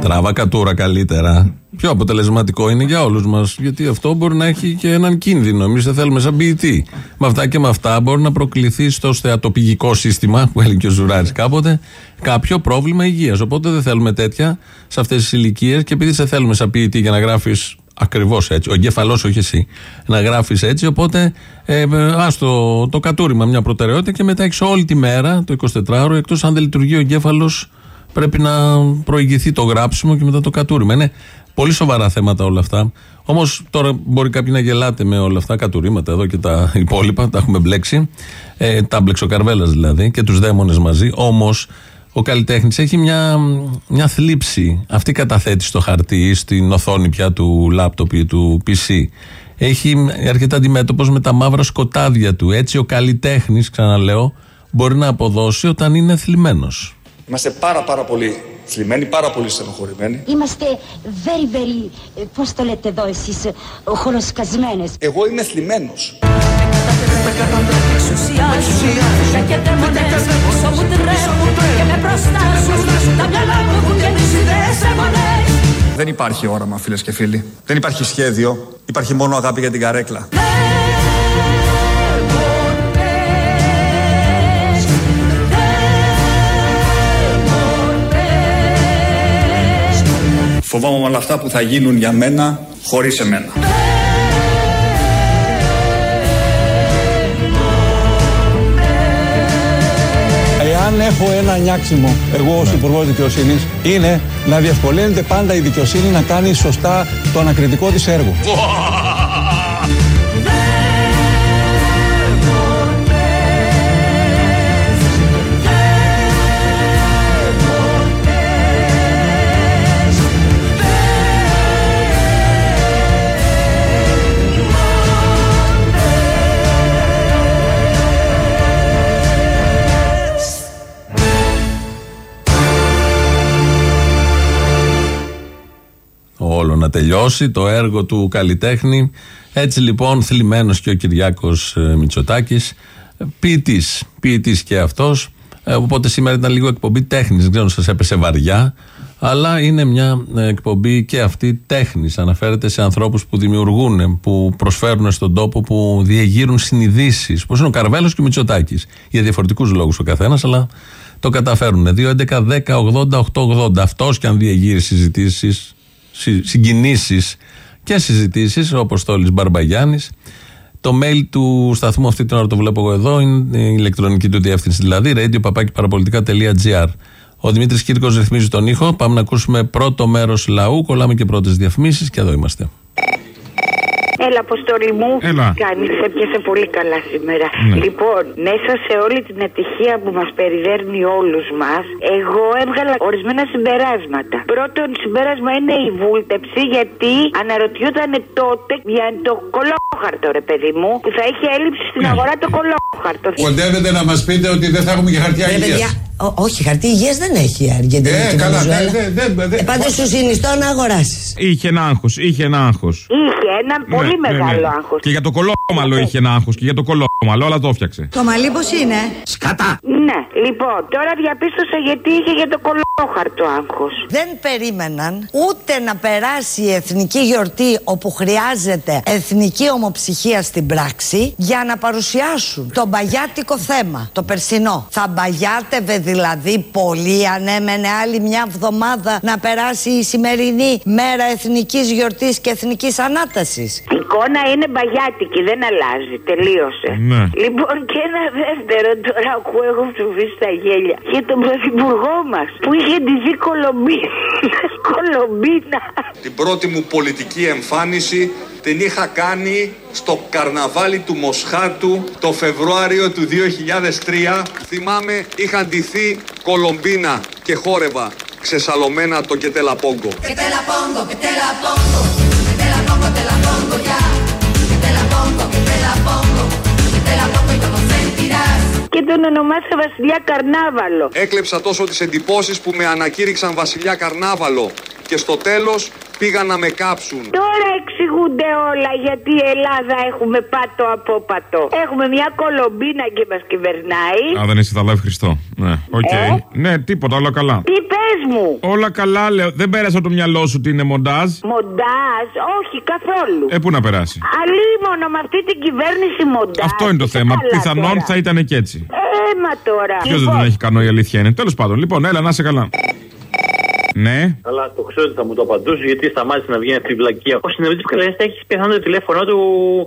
Τράβα κατούρα καλύτερα. Πιο αποτελεσματικό είναι για όλους μας. Γιατί αυτό μπορεί να έχει και έναν κίνδυνο. Εμείς δεν θέλουμε σαν ποιητή. Με αυτά και με αυτά μπορεί να προκληθεί στο θεατοπηγικό σύστημα, που έλεγε και ο Ζουράρης κάποτε, κάποιο πρόβλημα υγείας. Οπότε δεν θέλουμε τέτοια σε αυτές τις ηλικίες. Και επειδή σε θέλουμε σαν ποιητή για να γράφεις ακριβώς έτσι, ο εγκέφαλός, όχι εσύ, να γράφεις έτσι. Οπότε ε, ας το, το κατούριμα μια προτεραιότητα και μετά έχεις όλη τη μέρα, το 24ωρο, εκτός αν δεν λειτουργεί ο εγκέφαλος πρέπει να προηγηθεί το γράψιμο και μετά το κατούριμα. Είναι πολύ σοβαρά θέματα όλα αυτά. Όμως τώρα μπορεί κάποιοι να γελάτε με όλα αυτά, κατουρήματα εδώ και τα υπόλοιπα, τα έχουμε μπλέξει. Ε, τα μπλέξει ο Καρβέλας δηλαδή και τους δαίμονες μαζί. Όμως ο καλλιτέχνης έχει μια, μια θλίψη. Αυτή καταθέτει στο χαρτί, στην οθόνη πια του λάπτοπ ή του PC. Έχει έρχεται αντιμέτωπος με τα μαύρα σκοτάδια του. Έτσι ο καλλιτέχνης, ξαναλέω, μπορεί να αποδώσει όταν είναι θλιμμένος. Είμαστε πάρα πάρα πολύ θλιμμένοι, πάρα πολύ στενοχωρημένοι. Είμαστε very very, ε, πώς το λέτε εδώ εσείς, ε, χολοσκασμένες. Εγώ είμαι θλιμμένος. Εξουσία σου Φύγα και δαίμονες Όσο μου τρέμουν Και με μπροστά σου Τα μυαλά μου έχουν γεννήσει ιδέες αιμονές Δεν υπάρχει όραμα, φίλες και φίλοι. Δεν υπάρχει σχέδιο. Υπάρχει μόνο αγάπη για την καρέκλα. Φοβάμαι όλα αυτά που θα γίνουν για μένα χωρίς εμένα. Εάν έχω ένα νιάξιμο, εγώ ως Υπουργός Δικαιοσύνης, είναι να διευκολύνεται πάντα η δικαιοσύνη να κάνει σωστά το ανακριτικό της έργο. Να τελειώσει το έργο του καλλιτέχνη. Έτσι λοιπόν θλιμμένος και ο Κυριάκος ε, Μητσοτάκης ποιητής. Ποιητής και αυτός. οπότε σήμερα ήταν λίγο εκπομπή τέχνης. Δεν ξέρω αν σας έπεσε βαριά. Αλλά είναι μια ε, εκπομπή και αυτή τέχνης. Αναφέρεται σε ανθρώπους που δημιουργούν, που προσφέρουν στον τόπο, που διεγείρουν συνειδήσεις. Πώς είναι ο Καρβέλος και ο Μητσοτάκης; Για διαφορετικούς λόγους ο καθένας, αλλά το καταφέρουν. 2, 11, 10, 80, 8, 80. Αυτός και αν διεγείρει συζητήσεις, συγκινήσεις και συζητήσεις, ο Αποστόλη Μπαρμπαγιάννης. Το mail του σταθμού αυτή την ώρα το βλέπω εγώ εδώ, είναι η ηλεκτρονική του διεύθυνση δηλαδή, radio.parapolitica.gr. Ο Δημήτρης Κύρκος ρυθμίζει τον ήχο. Πάμε να ακούσουμε πρώτο μέρος λαού. Κολλάμε και πρώτες διαφημίσεις και εδώ είμαστε. Έλα, Αποστολή μου. Έλα. Κάνεις, σε έπιασε πολύ καλά σήμερα. Ναι. Λοιπόν, μέσα σε όλη την ατυχία που μας περιδέρνει όλους μας, εγώ έβγαλα ορισμένα συμπεράσματα. Πρώτον, συμπέρασμα είναι η βούλτεψη, γιατί αναρωτιόταν τότε για το κολόχαρτο, ρε παιδί μου, που θα είχε έλλειψη στην αγορά το κολόχαρτο. Κοντεύετε να μας πείτε ότι δεν θα έχουμε και χαρτιά Ρε, υγείας. παιδιά, Ό, όχι, χαρτί υγείας δεν έχει η Αργεντινή. Ε, και η καλά, Βενεζουέλα. δεν- δεν- δεν- δεν- Ε, πάντως σου συνιστώ να αγοράσεις. Είχε ένα άγχος, είχε ένα άγχος. Είχε ένα πολύ μεγάλο άγχος. Και για το κολόμαλο είχε ένα άγχος. Και για το κολόμαλο, αλλά το έφτιαξε. Το μαλλί πώς είναι; Σκατά. Ναι, λοιπόν, τώρα διαπίστωσα γιατί είχε για το κολόχαρτο άγχος. Δεν περίμεναν ούτε να περάσει η εθνική γιορτή όπου χρειάζεται εθνική ομοψυχία στην πράξη για να παρουσιάσουν το μπαγιάτικο θέμα, το περσινό. Θα μπαγιάτευε δηλαδή πολύ αν έμενε άλλη μια εβδομάδα να περάσει η σημερινή μέρα εθνικής γιορτής και εθνικής ανάτασης. Η εικόνα είναι μπαγιάτικη, δεν αλλάζει. Τελείωσε. Ναι. Λοιπόν, και ένα δεύτερο τώρα που έχω ψουφίσει στα γέλια για τον πρωθυπουργό μας που είχε ντυθεί κολομπίνα. κολομπίνα. Την πρώτη μου πολιτική εμφάνιση την είχα κάνει στο καρναβάλι του Μοσχάτου το Φεβρουάριο του 2003. Θυμάμαι είχα ντυθεί κολομπίνα και χόρευα ξεσαλωμένα το κετελαπόγκο. Que te la pongo, que te la pongo, que te la pongo, te la pongo ya. Que te la pongo, que te la pongo, que te la pongo y como sentirás. Και τον ονομάσα Βασιλιά Καρνάβαλο. Έκλεψα τόσο τις εντυπώσεις που με ανακήρυξαν βασιλιά Καρνάβαλο και στο τέλος πήγαν να με κάψουν. Τώρα εξηγούνται όλα γιατί η Ελλάδα έχουμε πάτο από πατό. Έχουμε μια κολομπίνα και μας κυβερνάει. Α, δεν είσαι τα live Χριστό. Ναι, οκ. Ε; Ναι, τίποτα, όλα καλά. Τι πες μου, Όλα καλά, λέω. Δεν πέρασε από το μυαλό σου ότι είναι μοντάζ; μοντάζ, όχι καθόλου. Ε, πού να περάσει; Αλίμονο με αυτή την κυβέρνηση μοντάζ. Αυτό είναι το Είσαι θέμα. καλά Πιθανόν τώρα. θα ήταν και έτσι. Έμα τώρα. Ποιος δεν τον έχει κανό, η αλήθεια είναι. Τέλος πάντων, λοιπόν, έλα, να είσαι καλά. Ναι. Αλλά το ξέρω ότι θα μου το απαντούσε γιατί σταμάτησε να βγαίνει αυτή η βλακεία. Ο συνεργάτη του Καλέστα έχεις πιθανό το τηλέφωνο του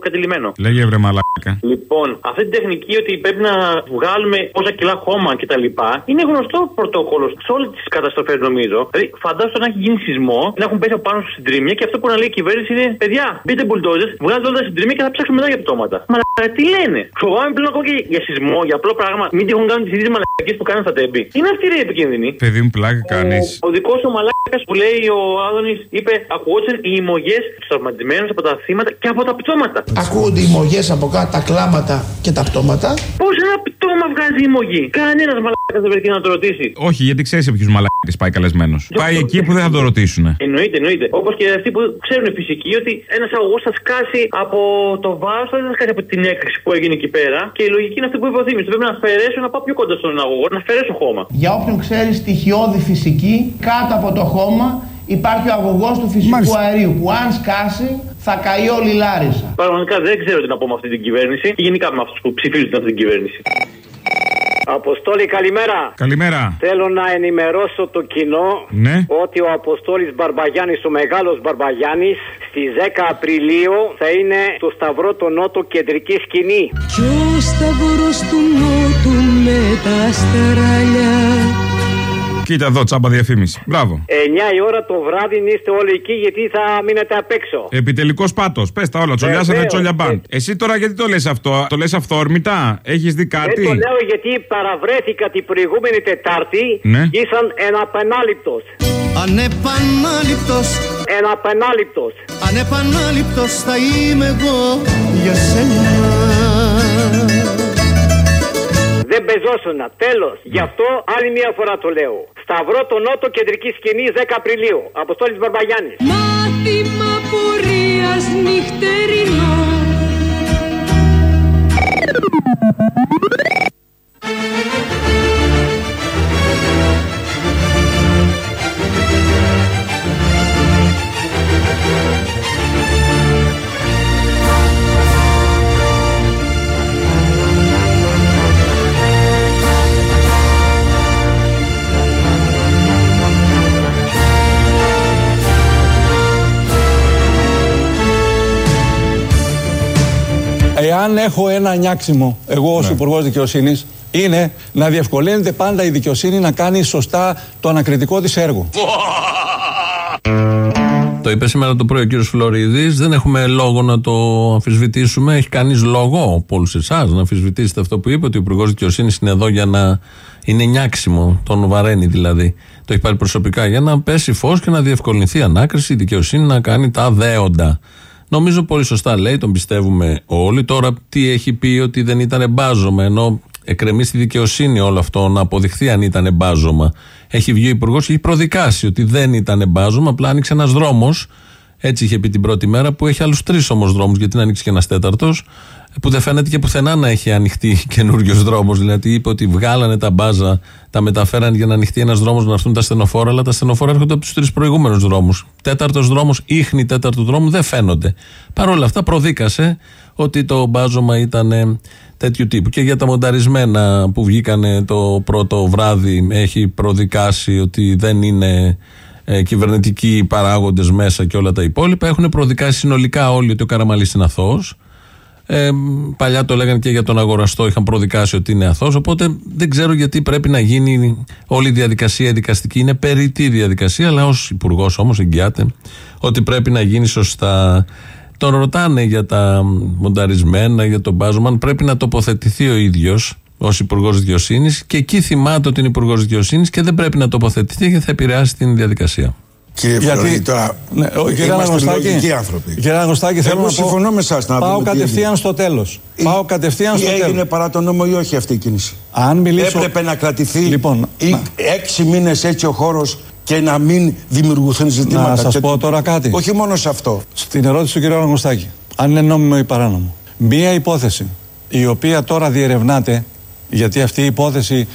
κατηλημένο. Λέγε βρε μαλάκα. Λοιπόν, αυτή την τεχνική ότι πρέπει να βγάλουμε πόσα κιλά χώμα κτλ. είναι γνωστό πρωτόκολλο σε όλες τις καταστροφές νομίζω. Δηλαδή, φαντάζομαι να έχει γίνει σεισμό, να έχουν πέσει από πάνω στου συντρίμια και αυτό που να λέει η κυβέρνηση είναι παιδιά, μπείτε μπουλντόζες, βγάλετε όλα τα συντρίμια και θα ψάξουμε μετά για πτώματα. Μα τι λένε; Φοβάμαι πλέον ακόμα και για σεισμό, για απλό πράγμα. Μην τυχόν κάνουν τις ίδιες μαλακίες που κάνουν στα τέμπη. Είναι αυτή η επικίνδυνη. Παιδί μου, πλάκα κάνεις. Ο δικός ο μαλάκας που λέει ο Άδωνης είπε: Ακουγόντουσαν οι ημωγέ του τραυματισμένου από τα θύματα και από τα πτώματα. Ακούγονται οι μογές από κάτω, τα κλάματα και τα πτώματα. Πώς ένα πτώμα βγάζει η ημωγή. Κανένας μαλάκας δεν βρεθεί να το ρωτήσει. Όχι, γιατί ξέρεις σε ποιους μαλάκες πάει καλεσμένος. Πάει εκεί που δεν θα το ρωτήσουν. Εννοείται, εννοείται. Όπως και αυτοί που ξέρουν φυσική ότι ένας αγωγός θα σκάσει από το βάρο, δεν θα σκάσει από την έκρηξη που έγινε εκεί πέρα. Και η λογική είναι αυτή που είπε ο Θήμης. Πρέπει να αφαιρέσω να πάω πιο κοντά στον αγωγό, να αφαιρέσω χώμα. Για όποιον ξέρεις στοιχειώδη φυσική, κάτω από το χώμα υπάρχει ο αγωγός του φυσικού αερίου που αν σκάσει θα καεί όλη η Λάρισα. Πραγματικά δεν ξέρω τι να πω με αυτή την κυβέρνηση και γενικά με αυτούς που ψηφίζουν αυτή την κυβέρνηση. Αποστόλη, καλημέρα. Καλημέρα. Θέλω να ενημερώσω το κοινό Ναι. ότι ο Αποστόλης Μπαρμπαγιάννης, ο μεγάλος Μπαρμπαγιάννης, στις 10 Απριλίου θα είναι στο Σταυρό το Νότο κεντρική σκηνή. Κι ο σταυρός του νότου με τα στραλιά Κοίτα εδώ, τσάμπα διαφήμιση. Μπράβο. 9 η ώρα το βράδυ είστε όλοι εκεί γιατί θα μείνετε απ' έξω. Επιτελικός πάτος. Πες τα όλα. Τσολιάσανε Βεβαίως, τσόλια μπαντ. ε. Εσύ τώρα γιατί το λες αυτό. Το λες αυθόρμητα. Έχεις δει κάτι; Δεν το λέω γιατί παραβρέθηκα την προηγούμενη Τετάρτη Ναι. και ήσαν εναπενάληπτος. Ανεπανάληπτος Εναπενάληπτος. Ανεπανάληπτος θα είμαι εγώ για σένα Δεν πεζόσουνα. Τέλος. Γι' αυτό άλλη μία φορά το λέω. Σταυρό το Νότο κεντρική σκηνή 10 Απριλίου. Αποστόλης Μπαρμπαγιάννης. Μάθημα πορείας νυχτερινό Εάν έχω ένα νιάξιμο, εγώ ως Ναι. Υπουργός Δικαιοσύνης, είναι να διευκολύνεται πάντα η δικαιοσύνη να κάνει σωστά το ανακριτικό της έργο. Το είπε σήμερα το πρωί ο κύριος Φλωρίδης. Δεν έχουμε λόγο να το αμφισβητήσουμε. Έχει κανείς λόγο από όλους εσάς να αμφισβητήσετε αυτό που είπε, ότι ο Υπουργός Δικαιοσύνης είναι εδώ για να είναι νιάξιμο, τον βαραίνει δηλαδή. Το έχει πάρει προσωπικά για να πέσει φως και να διευκολυνθεί η ανάκριση, η δικαιοσύνη να κάνει τα δέοντα. Νομίζω πολύ σωστά λέει, τον πιστεύουμε όλοι. Τώρα τι έχει πει ότι δεν ήταν μπάζωμα, ενώ εκκρεμεί στη δικαιοσύνη όλο αυτό, να αποδειχθεί αν ήταν μπάζωμα. Έχει βγει ο Υπουργός και έχει προδικάσει ότι δεν ήταν μπάζωμα, απλά άνοιξε ένας δρόμος. Έτσι είχε πει την πρώτη μέρα, που έχει άλλους τρεις όμως δρόμους, γιατί να ανοίξει και ένας τέταρτος, που δεν φαίνεται και πουθενά να έχει ανοιχτεί καινούριος δρόμος. Δηλαδή είπε ότι βγάλανε τα μπάζα, τα μεταφέραν για να ανοιχτεί ένας δρόμος να έρθουν τα στενοφόρα, αλλά τα στενοφόρα έρχονται από τους τρεις προηγούμενους δρόμους. Τέταρτος δρόμος, ίχνη τέταρτου δρόμου δεν φαίνονται. Παρ' όλα αυτά προδίκασε ότι το μπάζωμα ήταν ε, τέτοιου τύπου. Και για τα μονταρισμένα που βγήκανε το πρώτο βράδυ, έχει προδικάσει ότι δεν είναι ε, κυβερνητικοί παράγοντες μέσα και όλα τα υπόλοιπα. Έχουν προδικάσει συνολικά όλοι ότι ο Καραμαλής είναι αθώος. Ε, παλιά το λέγανε και για τον αγοραστό, είχαν προδικάσει ότι είναι αθώος. Οπότε δεν ξέρω γιατί πρέπει να γίνει όλη η διαδικασία η δικαστική. Είναι περιττή διαδικασία, αλλά ως υπουργός όμως εγγυάται ότι πρέπει να γίνει σωστά. Τον ρωτάνε για τα μονταρισμένα, για τον μπάζωμα, αν πρέπει να τοποθετηθεί ο ίδιος ως Υπουργός Δικαιοσύνης και εκεί θυμάται ότι είναι Υπουργός Δικαιοσύνης και δεν πρέπει να τοποθετηθεί γιατί θα επηρεάσει την διαδικασία. Κύριε Γιατί- Φλωρή, τώρα Ναι, ο- κύριε είμαστε Αναγνωστάκη, λογικοί άνθρωποι. Κύριε Αναγνωστάκη, θέλω Εγώ να πω- συμφωνώ με εσάς να Πάω δούμε τι κατευθείαν έγινε. στο τέλος. Πάω κατευθείαν Ή στο τέλος. έγινε παρά τον νόμο ή όχι αυτή η κίνηση; Αν μιλήσω. Έπρεπε να κρατηθεί Λοιπόν, ή έξι μήνες έτσι ο χώρος και να μην δημιουργηθούν ζητήματα. Να σας Και- πω τώρα κάτι. Όχι μόνο σε αυτό. Στην ερώτηση του κ. Αναγνωστάκη, αν είναι νόμιμο ή παράνομο. Μία υπόθεση η οποία τώρα διερευνάται, γιατί αυτή η υπόθεση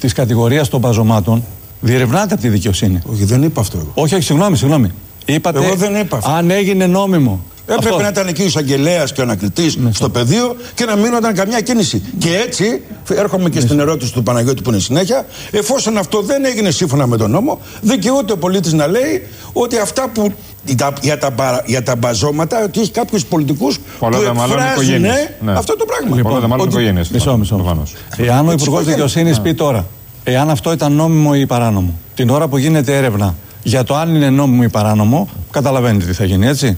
της κατηγορίας των παζωμάτων διερευνάται από τη δικαιοσύνη. Όχι, δεν είπα αυτό εγώ. Όχι, όχι, συγγνώμη, συγγνώμη. Είπατε Εγώ δεν είπα αυτό. αν έγινε νόμιμο. Έπρεπε Αυτό. να ήταν εκεί ο εισαγγελέας και ο ανακριτής στο πεδίο και να μείνονταν καμιά κίνηση. Και έτσι, έρχομαι και στην ερώτηση του Παναγιώτη που είναι συνέχεια, εφόσον αυτό δεν έγινε σύμφωνα με τον νόμο, δικαιούται ο πολίτης να λέει ότι αυτά που. τα- για, τα, παρα- για τα μπαζώματα, ότι έχει κάποιους πολιτικούς που Πολλά δε μάλλον εκφράζουν οικογένειες. Ναι. αυτό το πράγμα. Πολλά δε μάλλον Ότι- οικογένειες. Μισό, μισό. Προφανώς. Εάν ο Έτσι Υπουργός το Δικαιοσύνης έκανε. πει τώρα, εάν αυτό ήταν νόμιμο ή παράνομο, την ώρα που γίνεται έρευνα για το αν είναι νόμιμο ή παράνομο, καταλαβαίνετε τι θα γίνει, έτσι.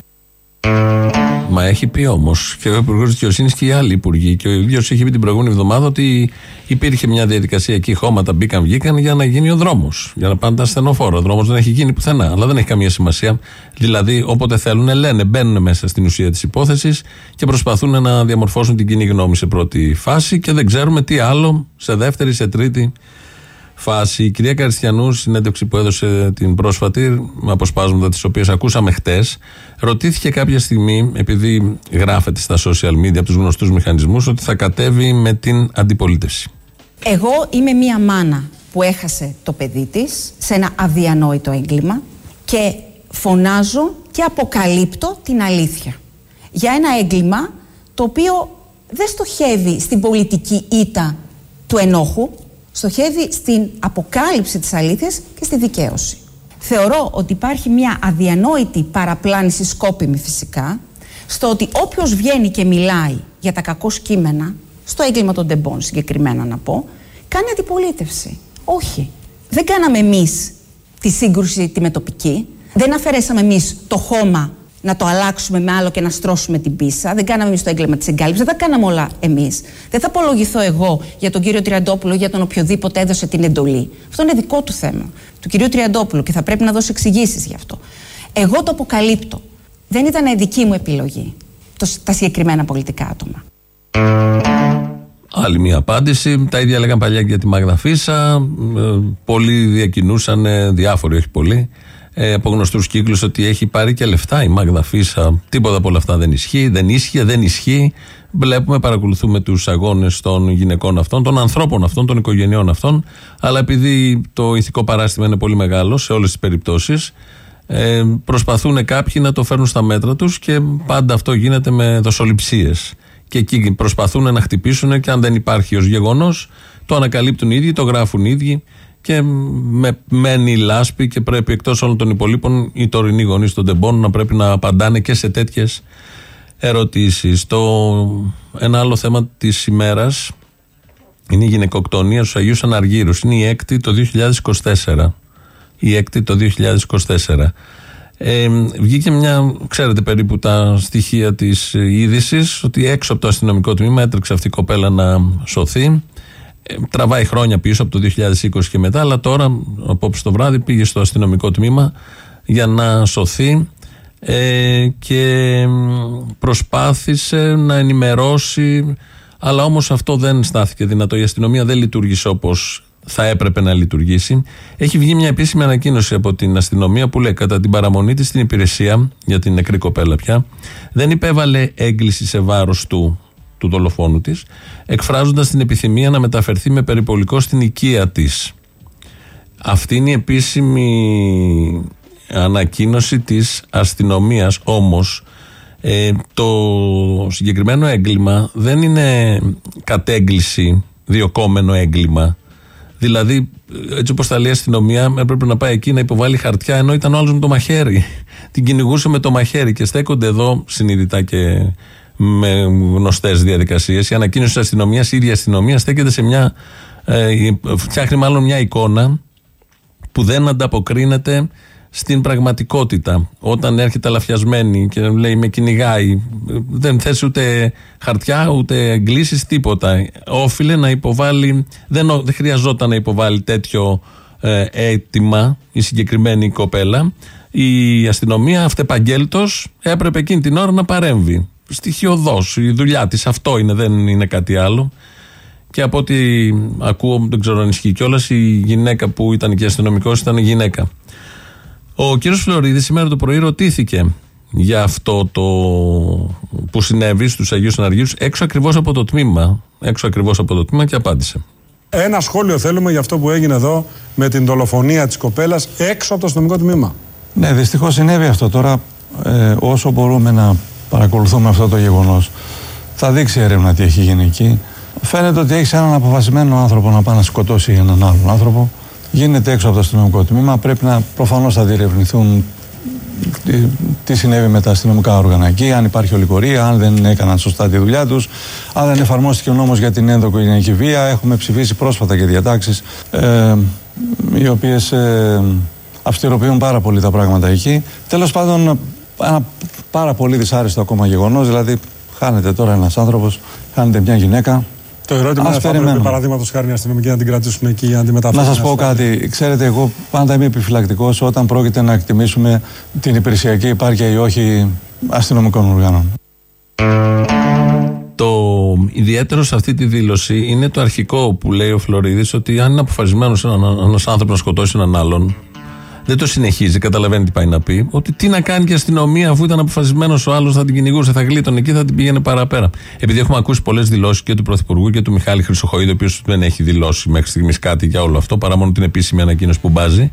Μα έχει πει όμως και ο Υπουργός Δικαιοσύνης και οι άλλοι υπουργοί. Και ο ίδιος είχε πει την προηγούμενη εβδομάδα ότι υπήρχε μια διαδικασία εκεί, χώματα μπήκαν, βγήκαν για να γίνει ο δρόμος. Για να πάνε τα στενοφόρα. Ο δρόμος δεν έχει γίνει πουθενά. Αλλά δεν έχει καμία σημασία. Δηλαδή, όποτε θέλουν, λένε, μπαίνουν μέσα στην ουσία της υπόθεσης και προσπαθούν να διαμορφώσουν την κοινή γνώμη σε πρώτη φάση και δεν ξέρουμε τι άλλο σε δεύτερη, σε τρίτη φάση. Η κυρία Καριστιανού, συνέντευξη που έδωσε την πρόσφατη, με αποσπάσματα τις οποίες ακούσαμε χτες, ρωτήθηκε κάποια στιγμή, επειδή γράφεται στα social media από τους γνωστούς μηχανισμούς, ότι θα κατέβει με την αντιπολίτευση. Εγώ είμαι μία μάνα που έχασε το παιδί της σε ένα αδιανόητο έγκλημα και φωνάζω και αποκαλύπτω την αλήθεια. Για ένα έγκλημα το οποίο δεν στοχεύει στην πολιτική ήττα του ενόχου, στοχεύει στην αποκάλυψη της αλήθειας και στη δικαίωση. Θεωρώ ότι υπάρχει μια αδιανόητη παραπλάνηση σκόπιμη φυσικά στο ότι όποιος βγαίνει και μιλάει για τα κακό κείμενα, στο έγκλημα των τεμπών συγκεκριμένα να πω, κάνει αντιπολίτευση. Όχι. Δεν κάναμε εμείς τη σύγκρουση τη μετοπική. Δεν αφαιρέσαμε εμείς το χώμα να το αλλάξουμε με άλλο και να στρώσουμε την πίσα. Δεν κάναμε εμείς το έγκλημα της εγκάλυψης. Δεν τα κάναμε όλα εμείς. Δεν θα απολογηθώ εγώ για τον κύριο Τριαντόπουλο ή για τον οποιοδήποτε έδωσε την εντολή. Αυτό είναι δικό του θέμα. Του κυρίου Τριαντόπουλου και θα πρέπει να δώσει εξηγήσεις γι' αυτό. Εγώ το αποκαλύπτω. Δεν ήταν δική μου επιλογή το, τα συγκεκριμένα πολιτικά άτομα. Άλλη μια απάντηση. Τα ίδια έλεγαν παλιά και για τη Μάγδα Φίσα. Ε, Πολλοί διακινούσαν, ε, διάφοροι, όχι πολλοί, ε, από γνωστούς κύκλους ότι έχει πάρει και λεφτά η Μάγδα Φίσα. Τίποτα από όλα αυτά δεν ισχύει, δεν ίσχυε, δεν ισχύει. Βλέπουμε, παρακολουθούμε τους αγώνες των γυναικών αυτών, των ανθρώπων αυτών, των οικογενειών αυτών. Αλλά επειδή το ηθικό παράστημα είναι πολύ μεγάλο σε όλες τις περιπτώσεις, ε, προσπαθούν κάποιοι να το φέρουν στα μέτρα τους και πάντα αυτό γίνεται με δοσοληψίες. Και εκεί προσπαθούν να χτυπήσουν και αν δεν υπάρχει ως γεγονός, το ανακαλύπτουν οι ίδιοι, το γράφουν οι ίδιοι και με μένει η λάσπη και πρέπει εκτός όλων των υπολείπων οι τωρινοί γονείς των τεμπών να πρέπει να απαντάνε και σε τέτοιες ερωτήσεις. Το ένα άλλο θέμα της ημέρας είναι η γυναικοκτονία στους Αγίους Αναργύρους. Είναι η έκτη το 2024. Η έκτη το 2024. Ε, βγήκε μια, ξέρετε περίπου τα στοιχεία της είδησης ότι έξω από το αστυνομικό τμήμα έτρεξε αυτή η κοπέλα να σωθεί. Ε, τραβάει χρόνια πίσω από το 2020 και μετά, αλλά τώρα απόψε το βράδυ πήγε στο αστυνομικό τμήμα για να σωθεί ε, και προσπάθησε να ενημερώσει Αλλά όμως αυτό δεν στάθηκε δυνατό. Η αστυνομία δεν λειτουργήσε όπως θα έπρεπε να λειτουργήσει. Έχει βγει μια επίσημη ανακοίνωση από την αστυνομία που λέει κατά την παραμονή της στην υπηρεσία για την νεκρή κοπέλα πια δεν υπέβαλε έγκληση σε βάρος του, του δολοφόνου της, εκφράζοντας την επιθυμία να μεταφερθεί με περιπολικό στην οικία της. Αυτή είναι η επίσημη ανακοίνωση της αστυνομίας. Όμως ε, το συγκεκριμένο έγκλημα δεν είναι κατέγκληση διοκόμενο έγκλημα. Δηλαδή έτσι όπως τα λέει η αστυνομία έπρεπε να πάει εκεί να υποβάλει χαρτιά ενώ ήταν ο άλλος με το μαχαίρι. Την κυνηγούσε με το μαχαίρι και στέκονται εδώ συνειδητά και με γνωστές διαδικασίες η ανακοίνωση της αστυνομίας η ίδια αστυνομία στέκεται σε μια ε, φτιάχνει μάλλον μια εικόνα που δεν ανταποκρίνεται στην πραγματικότητα. Όταν έρχεται αλαφιασμένη και λέει με κυνηγάει, δεν θες ούτε χαρτιά ούτε εγκλήσεις, τίποτα. Όφιλε να υποβάλει, δεν, δεν χρειαζόταν να υποβάλει τέτοιο ε, αίτημα η συγκεκριμένη κοπέλα. Η αστυνομία αυτεπαγγέλτος έπρεπε εκείνη την ώρα να παρέμβει. Στοιχειοδός, η δουλειά της αυτό είναι, δεν είναι κάτι άλλο. Και από ό,τι ακούω, δεν ξέρω αν ισχύει κιόλας, η γυναίκα που ήταν και αστυνομικός ήταν γυναίκα. Ο κύριος Φλωρίδης σήμερα το πρωί ρωτήθηκε για αυτό το που συνέβη στους Αγίους Αναργίου έξω ακριβώς από το τμήμα. Έξω ακριβώς από το τμήμα και απάντησε. Ένα σχόλιο θέλουμε για αυτό που έγινε εδώ με την δολοφονία της κοπέλας έξω από το αστυνομικό τμήμα. Ναι, δυστυχώς συνέβη αυτό τώρα. Ε, όσο μπορούμε να παρακολουθούμε αυτό το γεγονός, θα δείξει η έρευνα τι έχει γίνει εκεί. Φαίνεται ότι έχεις έναν αποφασισμένο άνθρωπο να πάει να σκοτώσει έναν άλλον άνθρωπο. Γίνεται έξω από το αστυνομικό τμήμα. Πρέπει να προφανώς θα διερευνηθούν τι, τι συνέβη με τα αστυνομικά όργανα εκεί, αν υπάρχει ολικορία, αν δεν έκαναν σωστά τη δουλειά τους, αν δεν εφαρμόστηκε ο νόμος για την ενδοκογενειακή βία. Έχουμε ψηφίσει πρόσφατα και διατάξεις ε, οι οποίες ε, αυστηροποιούν πάρα πολύ τα πράγματα εκεί. Τέλος πάντων, ένα πάρα πολύ δυσάρεστο ακόμα γεγονός. Δηλαδή, χάνεται τώρα ένας άνθρωπος, χάνεται μια γυναίκα. Το ερώτημα είναι αν πρέπει παραδείγματος χάρη οι αστυνομικοί να την κρατήσουν εκεί για να την μεταφέρουν. Να σας πω κάτι. Ξέρετε, εγώ πάντα είμαι επιφυλακτικός όταν πρόκειται να εκτιμήσουμε την υπηρεσιακή υπάρκεια ή όχι αστυνομικών οργάνων. Το ιδιαίτερο σε αυτή τη δήλωση είναι το αρχικό που λέει ο Φλωρίδης ότι αν είναι αποφασισμένος ένας άνθρωπος να σκοτώσει έναν άλλον, δεν το συνεχίζει, καταλαβαίνει τι πάει να πει. Ότι τι να κάνει και η αστυνομία, αφού ήταν αποφασισμένος ο άλλος, θα την κυνηγούσε, θα γλίτωνε εκεί, θα την πήγαινε παραπέρα. Επειδή έχουμε ακούσει πολλές δηλώσεις και του Πρωθυπουργού και του Μιχάλη Χρυσοχοίδη, ο οποίος δεν έχει δηλώσει μέχρι στιγμής κάτι για όλο αυτό, παρά μόνο την επίσημη ανακοίνωση που μπάζει.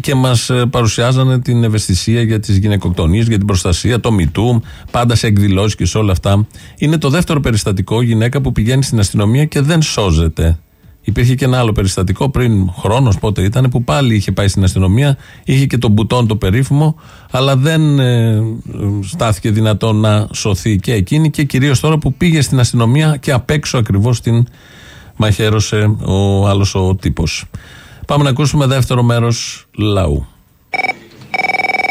Και μας παρουσιάζανε την ευαισθησία για τις γυναικοκτονίες, για την προστασία, το μητού, πάντα σε εκδηλώσεις και σε όλα αυτά. Είναι το δεύτερο περιστατικό γυναίκα που πηγαίνει στην αστυνομία και δεν σώζεται. Υπήρχε και ένα άλλο περιστατικό πριν χρόνος, πότε ήταν, που πάλι είχε πάει στην αστυνομία, είχε και τον μπουτόν το περίφημο, αλλά δεν ε, στάθηκε δυνατό να σωθεί και εκείνη και κυρίως τώρα που πήγε στην αστυνομία και απ' έξω ακριβώς την μαχαίρωσε ο άλλος ο τύπος. Πάμε να ακούσουμε δεύτερο μέρος λαού.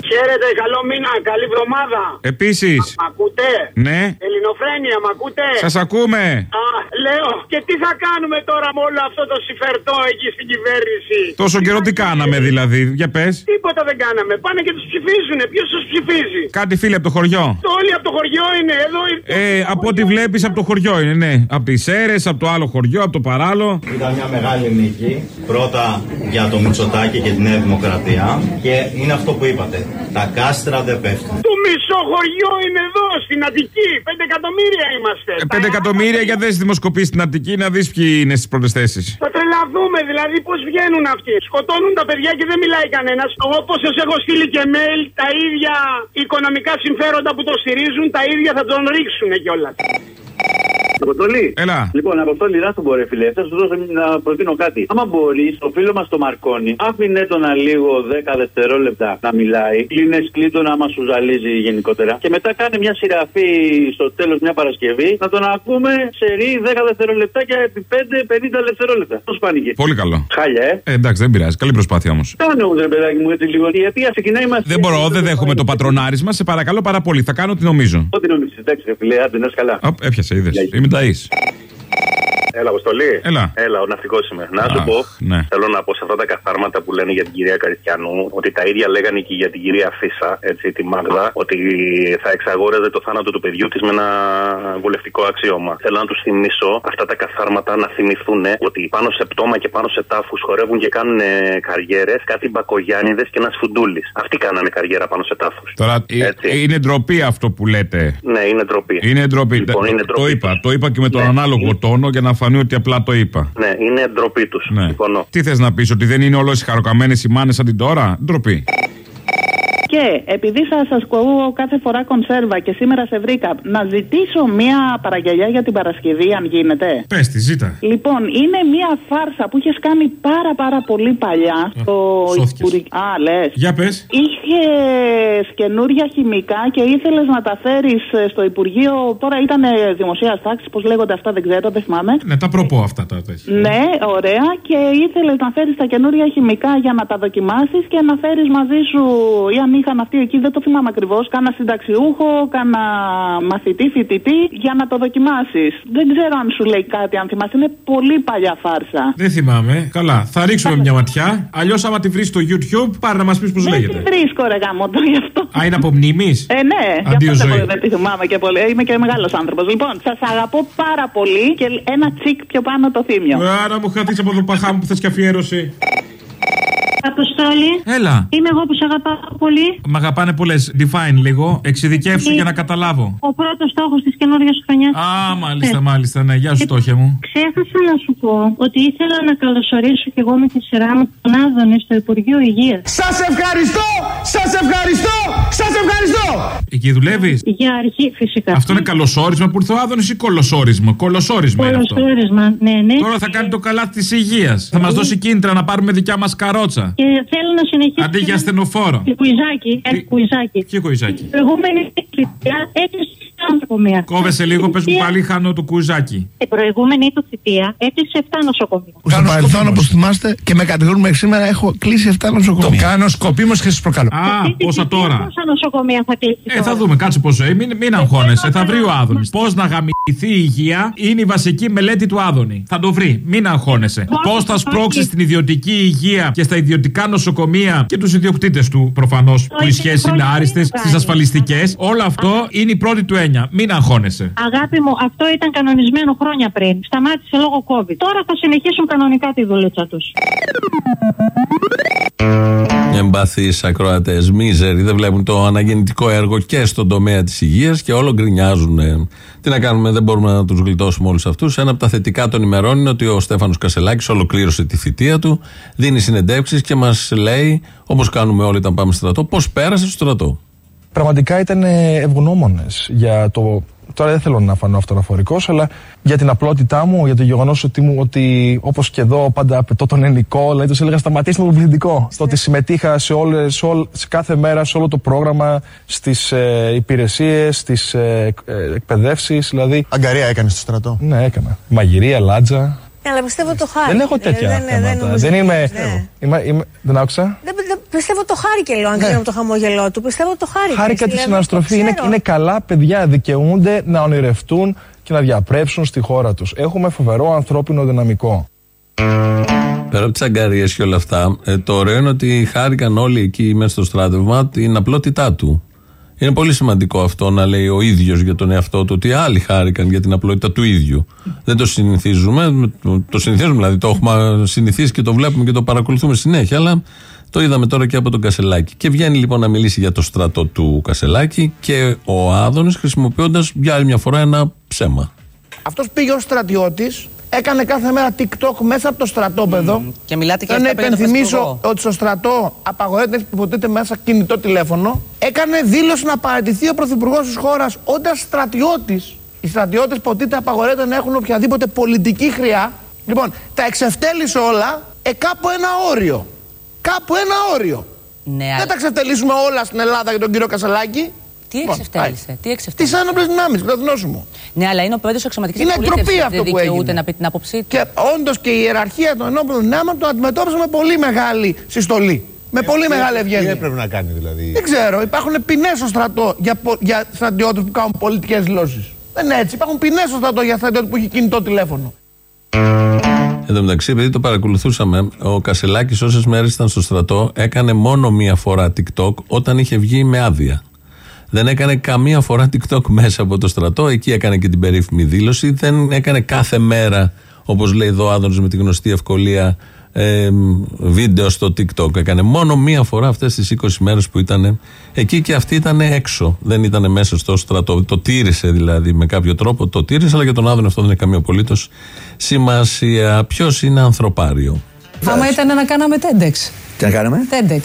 Χαίρετε, καλό μήνα, καλή εβδομάδα. Επίσης. Μ' ακούτε; Ναι. Ελληνοφρένεια, μ' ακούτε; Σας ακούμε. Α, λέω. Και τι θα κάνουμε τώρα με όλο αυτό το συμφερτό εκεί στην κυβέρνηση; Τόσο καιρό τι κάναμε δηλαδή, για πες. Τίποτα δεν κάναμε. Πάνε και τους ψηφίζουν. Ποιος τους ψηφίζει; Κάτι φίλοι από το χωριό. Όλοι από το χωριό είναι εδώ. Ε, από ό,τι βλέπεις από το χωριό είναι, ναι. Από τις αίρε, από το άλλο χωριό, από το παράλο. Ήταν μια μεγάλη νίκη. Πρώτα για το Μητσοτάκι και τη Νέα Δημοκρατία. Και είναι αυτό που είπατε. Τα κάστρα δεν πέφτουν. Το μισό χωριό είναι εδώ, στην Αττική. 5 εκατομμύρια είμαστε. Ε, 5 εκατομμύρια για δες δημοσκοπήσει στην Αττική να δεις ποιοι είναι στις πρώτες θέσεις. Θα τρελαθούμε, δηλαδή πώς βγαίνουν αυτοί. Σκοτώνουν τα παιδιά και δεν μιλάει κανένας. Όπως σας έχω στείλει και mail, τα ίδια οικονομικά συμφέροντα που το στηρίζουν, τα ίδια θα τον ρίξουν κιόλας. Αποστολή. Έλα. Λοιπόν, Αποστολή, να σου μπορεί, φίλε. Θα σου δώσω να προτείνω κάτι. Άμα μπορεί, το φίλο μας το Μαρκόνι, άφηνε τον λίγο 10 δευτερόλεπτα να μιλάει. Κλείνε κλείτον άμα σου ζαλίζει γενικότερα. Και μετά κάνει μια σειραφή στο τέλος μια Παρασκευή να τον ακούμε σε ρί 10 δευτερόλεπτα και επί 5-50 δευτερόλεπτα. Πώς πανηγεί. Πολύ καλό. Χάλια, ε. ε. Εντάξει, δεν πειράζει. Καλή προσπάθεια όμως. Κάνε όμως, ρε παιδάκι μου, έτσι λίγο. Η αιτία ξεκινάει μας. Δεν μπορώ, δεν δέχομαι το πατρονάρισμα. Σε παρακαλώ πάρα πολύ. Θα κάνω τι νομίζω. Ό,τι νομίζεις. Εντάξει, ρε φιλέ, άντε να καλά. Έπιασε, είδες. Είμαι da isso. Έλα, Αποστολή. Έλα. Έλα, ο ναυτικός είμαι. Να σου Αχ, πω, ναι. θέλω να πω σε αυτά τα καθάρματα που λένε για την κυρία Καριστιανού, ότι τα ίδια λέγανε και για την κυρία Φίσα, έτσι, τη Μάγδα, ότι θα εξαγόρευε το θάνατο του παιδιού της με ένα βουλευτικό αξίωμα. Θέλω να τους θυμίσω αυτά τα καθάρματα να θυμηθούν ότι πάνω σε πτώμα και πάνω σε τάφους χορεύουν και κάνουν καριέρες κάτι μπακογιάνιδες και ένας φουντούλης. Αυτοί κάνανε καριέρα πάνω σε τάφους. Τώρα, ε, είναι ντροπή αυτό που λέτε. Ναι, είναι ντροπή. Είναι ντροπή. Λοιπόν, το, είναι το ντροπή είπα. Το είπα και με τον ανάλογο τόνο για να φανεί ότι απλά το είπα. Ναι, είναι ντροπή τους. Ναι. Συμφωνώ. Τι θες να πεις, ότι δεν είναι όλες οι χαροκαμένες οι μάνες σαν την τώρα; Ντροπή. Και επειδή θα σας ακούω κάθε φορά κονσέρβα και σήμερα σε βρήκα, να ζητήσω μία παραγγελιά για την Παρασκευή, αν γίνεται. Πες τη, ζήτα. Λοιπόν, είναι μία φάρσα που είχες κάνει πάρα πάρα πολύ παλιά. στο σώθηκες. Υπουργείο. Α, λες. Για πες. Είχες καινούρια χημικά και ήθελες να τα φέρεις στο Υπουργείο. Τώρα ήταν δημοσίας τάξης, πώς λέγονται αυτά, δεν ξέρω, δεν θυμάμαι. Ναι, τα προπώ αυτά τα τέτοια. Ναι, ωραία. Και ήθελες να φέρεις τα καινούρια χημικά για να τα δοκιμάσεις και να φέρεις μαζί σου, ή αν είχαν αυτοί εκεί, δεν το θυμάμαι ακριβώς, κάνα συνταξιούχο, κάνα μαθητή, φοιτητή, για να το δοκιμάσεις. Δεν ξέρω αν σου λέει κάτι, αν θυμάσαι. Είναι πολύ παλιά φάρσα. Δεν θυμάμαι. Καλά, θα ρίξουμε μια ματιά. Αλλιώς, άμα τη βρεις στο YouTube, πάρε να μας πεις πώς Δεν λέγεται. τη βρίσκω, ρε γάμο, το γι' αυτό. Α, είναι από μνήμης; Ε, ναι, γι' Αντίο αυτό ζωή. δεν- δεν τη θυμάμαι και πολύ. Είμαι και μεγάλος άνθρωπος. Λοιπόν, σας αγαπώ πάρα πολύ και ένα τσικ πιο πάνω το θύμιο. Άρα μου χαθείς από το παχά μου που θες και αφιέρωση. Αποστόλη. Έλα. Είμαι εγώ που σε αγαπάω πολύ. Μ' αγαπάνε πολλέ. Define λίγο. Εξειδικεύσου Ε, για να καταλάβω. Ο πρώτος στόχος της καινούργια χρονιάς. Α, μάλιστα, μάλιστα. Ναι, γεια σου, στόχε μου. Ξέχασα να σου πω ότι ήθελα να καλωσορίσω και εγώ με τη σειρά μου τον Άδωνη στο Υπουργείο Υγείας. Σας ευχαριστώ! Σας ευχαριστώ! Σας ευχαριστώ! Εκεί δουλεύεις; Για αρχή, φυσικά. Αυτό είναι καλωσόρισμα που ήρθε ο Άδωνης ή κολοσόρισμα; Κολοσόρισμα είναι αυτό. Κολοσόρισμα, ναι, ναι. Τώρα θα κάνει το καλάθι της υγείας. Θα μας δώσει κίνητρα να πάρουμε δικιά μας καρότσα. Και θέλω να συνεχίσω. Αντί για ασθενοφόρο. Και κουιζάκι, ένα κουιζάκι. Ποιο κουιζάκι. Η προηγούμενη θητεία έκλεισε η νοσοκομεία. Κόβεσαι λίγο, πες μου Θητεία- πάλι, χάνω το κουιζάκι. Η προηγούμενη του θητεία έκλεισε 7 νοσοκομεία. Στο παρελθόν, όπως θυμάστε, και με κατηγορούν μέχρι σήμερα, έχω κλείσει 7 νοσοκομεία. Το κάνω σκοπίμω και σα προκαλώ. Α, πόσα τώρα; Πόσα νοσοκομεία θα κλείσει; Ε, θα δούμε, κάτσε πόσο. Ε, μην, μην αγχώνεσαι, θα βρει ο Άδωνης. Πώς να γαμηθεί η υγεία είναι η βασική μελέτη του Άδωνη. Θα το βρει, μην αγχώνεσαι. Πώς θα σπρώξει την ιδιωτική υγεία και στα ιδιωτικά νοσοκομεία και τους ιδιοκτήτες του προφανώς που οι σχέσεις είναι άριστες, στις ασφαλιστικές. Όλο αυτό είναι η πρώτη του έννοια. Μην αγχώνεσαι. Αγάπη μου, αυτό ήταν κανονισμένο χρόνια πριν. Σταμάτησε λόγω COVID. Τώρα θα συνεχίσουν κανονικά τη δουλίτσα τους. Εμπαθείς ακροατές, μίζεροι, δεν βλέπουν το αναγεννητικό έργο και στον τομέα της υγείας και όλο γκρινιάζουν. Ε, Τι να κάνουμε, δεν μπορούμε να τους γλιτώσουμε όλους αυτούς. Ένα από τα θετικά των ημερών είναι ότι ο Στέφανος Κασελάκης ολοκλήρωσε τη θητεία του, δίνει συνεντεύξεις και μας λέει, όπως κάνουμε όλοι όταν πάμε στο στρατό, πώς πέρασε στο στρατό. Πραγματικά ήταν ευγνώμονες για το. Τώρα δεν θέλω να φανώ αυτοαναφορικό, αλλά για την απλότητά μου, για το γεγονός ότι, μου- ότι όπως και εδώ πάντα απαιτώ τον ελληνικό, δηλαδή τους έλεγα σταματήστε με το πληθυντικό. Στο ότι συμμετείχα σε, όλες, σε, όλ- σε κάθε μέρα, σε όλο το πρόγραμμα, στις ε, υπηρεσίες, στις ε, εκ- ε, εκπαιδεύσεις. Δηλαδή... Αγκαρία έκανες στο στρατό; Ναι, έκανα. Μαγειρία, λάτζα. Ναι, αλλά πιστεύω το χάρη. δεν έχω τέτοια Δεν, δεν, θέματα. νομίζω- Δεν, είμαι, Ναι. είμαι, είμαι- Δεν άκουσα. Δεν, δεν- πιστεύω το χάρη και λέω, αν κρίνω το χαμόγελό του. Πιστεύω το χάρη. Χάρηκα τη Δηλαδή, συναστροφή. το Είναι, ξέρω. είναι καλά παιδιά, δικαιούνται να ονειρευτούν και να διαπρέψουν στη χώρα τους. Έχουμε φοβερό ανθρώπινο δυναμικό. Πέρα από τις αγκαρίες και όλα αυτά, ε, το ωραίο είναι ότι χάρηκαν όλοι εκεί μέσα στο στράτευμα την απλότητά του. Είναι πολύ σημαντικό αυτό να λέει ο ίδιος για τον εαυτό του ότι άλλοι χάρηκαν για την απλότητα του ίδιου. Δεν το συνηθίζουμε. Το, το συνηθίζουμε δηλαδή. Το έχουμε συνηθίσει και το βλέπουμε και το παρακολουθούμε συνέχεια. Αλλά το είδαμε τώρα και από τον Κασελάκη. Και βγαίνει λοιπόν να μιλήσει για το στρατό του Κασελάκη και ο Άδωνης χρησιμοποιώντας για άλλη μια φορά ένα ψέμα. Αυτός πήγε ως στρατιώτης, έκανε κάθε μέρα TikTok μέσα από το στρατόπεδο. Και μιλάτε και Θέλω να αυτά πριν το υπενθυμίσω Πρωθυπουργό. ότι στο στρατό απαγορεύεται να ποτέ μέσα κινητό τηλέφωνο. Έκανε δήλωση να παραιτηθεί ο πρωθυπουργός της χώρας όντας στρατιώτης. Οι στρατιώτες ποτέ απαγορεύεται να έχουν οποιαδήποτε πολιτική χρειά. Λοιπόν, τα εξευτέλισε όλα, ε, κάπου ένα όριο. Κάπου ένα όριο. Ναι, Δεν αλλά τα εξευτελίσουμε όλα στην Ελλάδα για τον κύριο Κασελάκη. τι εξευτέλισε, τι Τις εξευτέλισε. άνοπλες δυνάμεις, το εθνόσημο. Ναι, αλλά είναι ο πρόεδρος αξιωματική Είναι ντροπή αυτό δεν που δικαιούται έγινε. να πει την άποψή του. Και όντως και η ιεραρχία των ενόπλων δυνάμεων το αντιμετώπισε με πολύ μεγάλη συστολή. Με πολύ μεγάλη Τι ευγένεια. έπρεπε να κάνει δηλαδή; Δεν ξέρω, υπάρχουν ποινές στο στρατό για, πο- για στρατιώτες που κάνουν πολιτικές δηλώσεις. Δεν είναι έτσι. Υπάρχουν ποινές στο στρατό για στρατιώτες που έχει κινητό τηλέφωνο. Εν τω μεταξύ, επειδή το παρακολουθούσαμε, ο Κασελάκης όσες μέρες ήταν στο στρατό έκανε μόνο μία φορά TikTok όταν είχε βγει με άδεια. Δεν έκανε καμία φορά TikTok μέσα από το στρατό. Εκεί έκανε και την περίφημη δήλωση. Δεν έκανε κάθε μέρα, όπως λέει εδώ ο Άδωνος με τη γνωστή ευκολία, ε, βίντεο στο TikTok. Έκανε μόνο μία φορά αυτές τις 20 μέρες που ήταν εκεί και αυτή ήταν έξω. Δεν ήταν μέσα στο στρατό. Το τήρησε δηλαδή με κάποιο τρόπο. Το τήρησε, αλλά για τον Άδωνο αυτό δεν έχει καμία απολύτως σημασία. Ποιος είναι ανθρωπάριο; Άμα ήταν να κάναμε TEDx. Τι να κάνουμε, TEDx.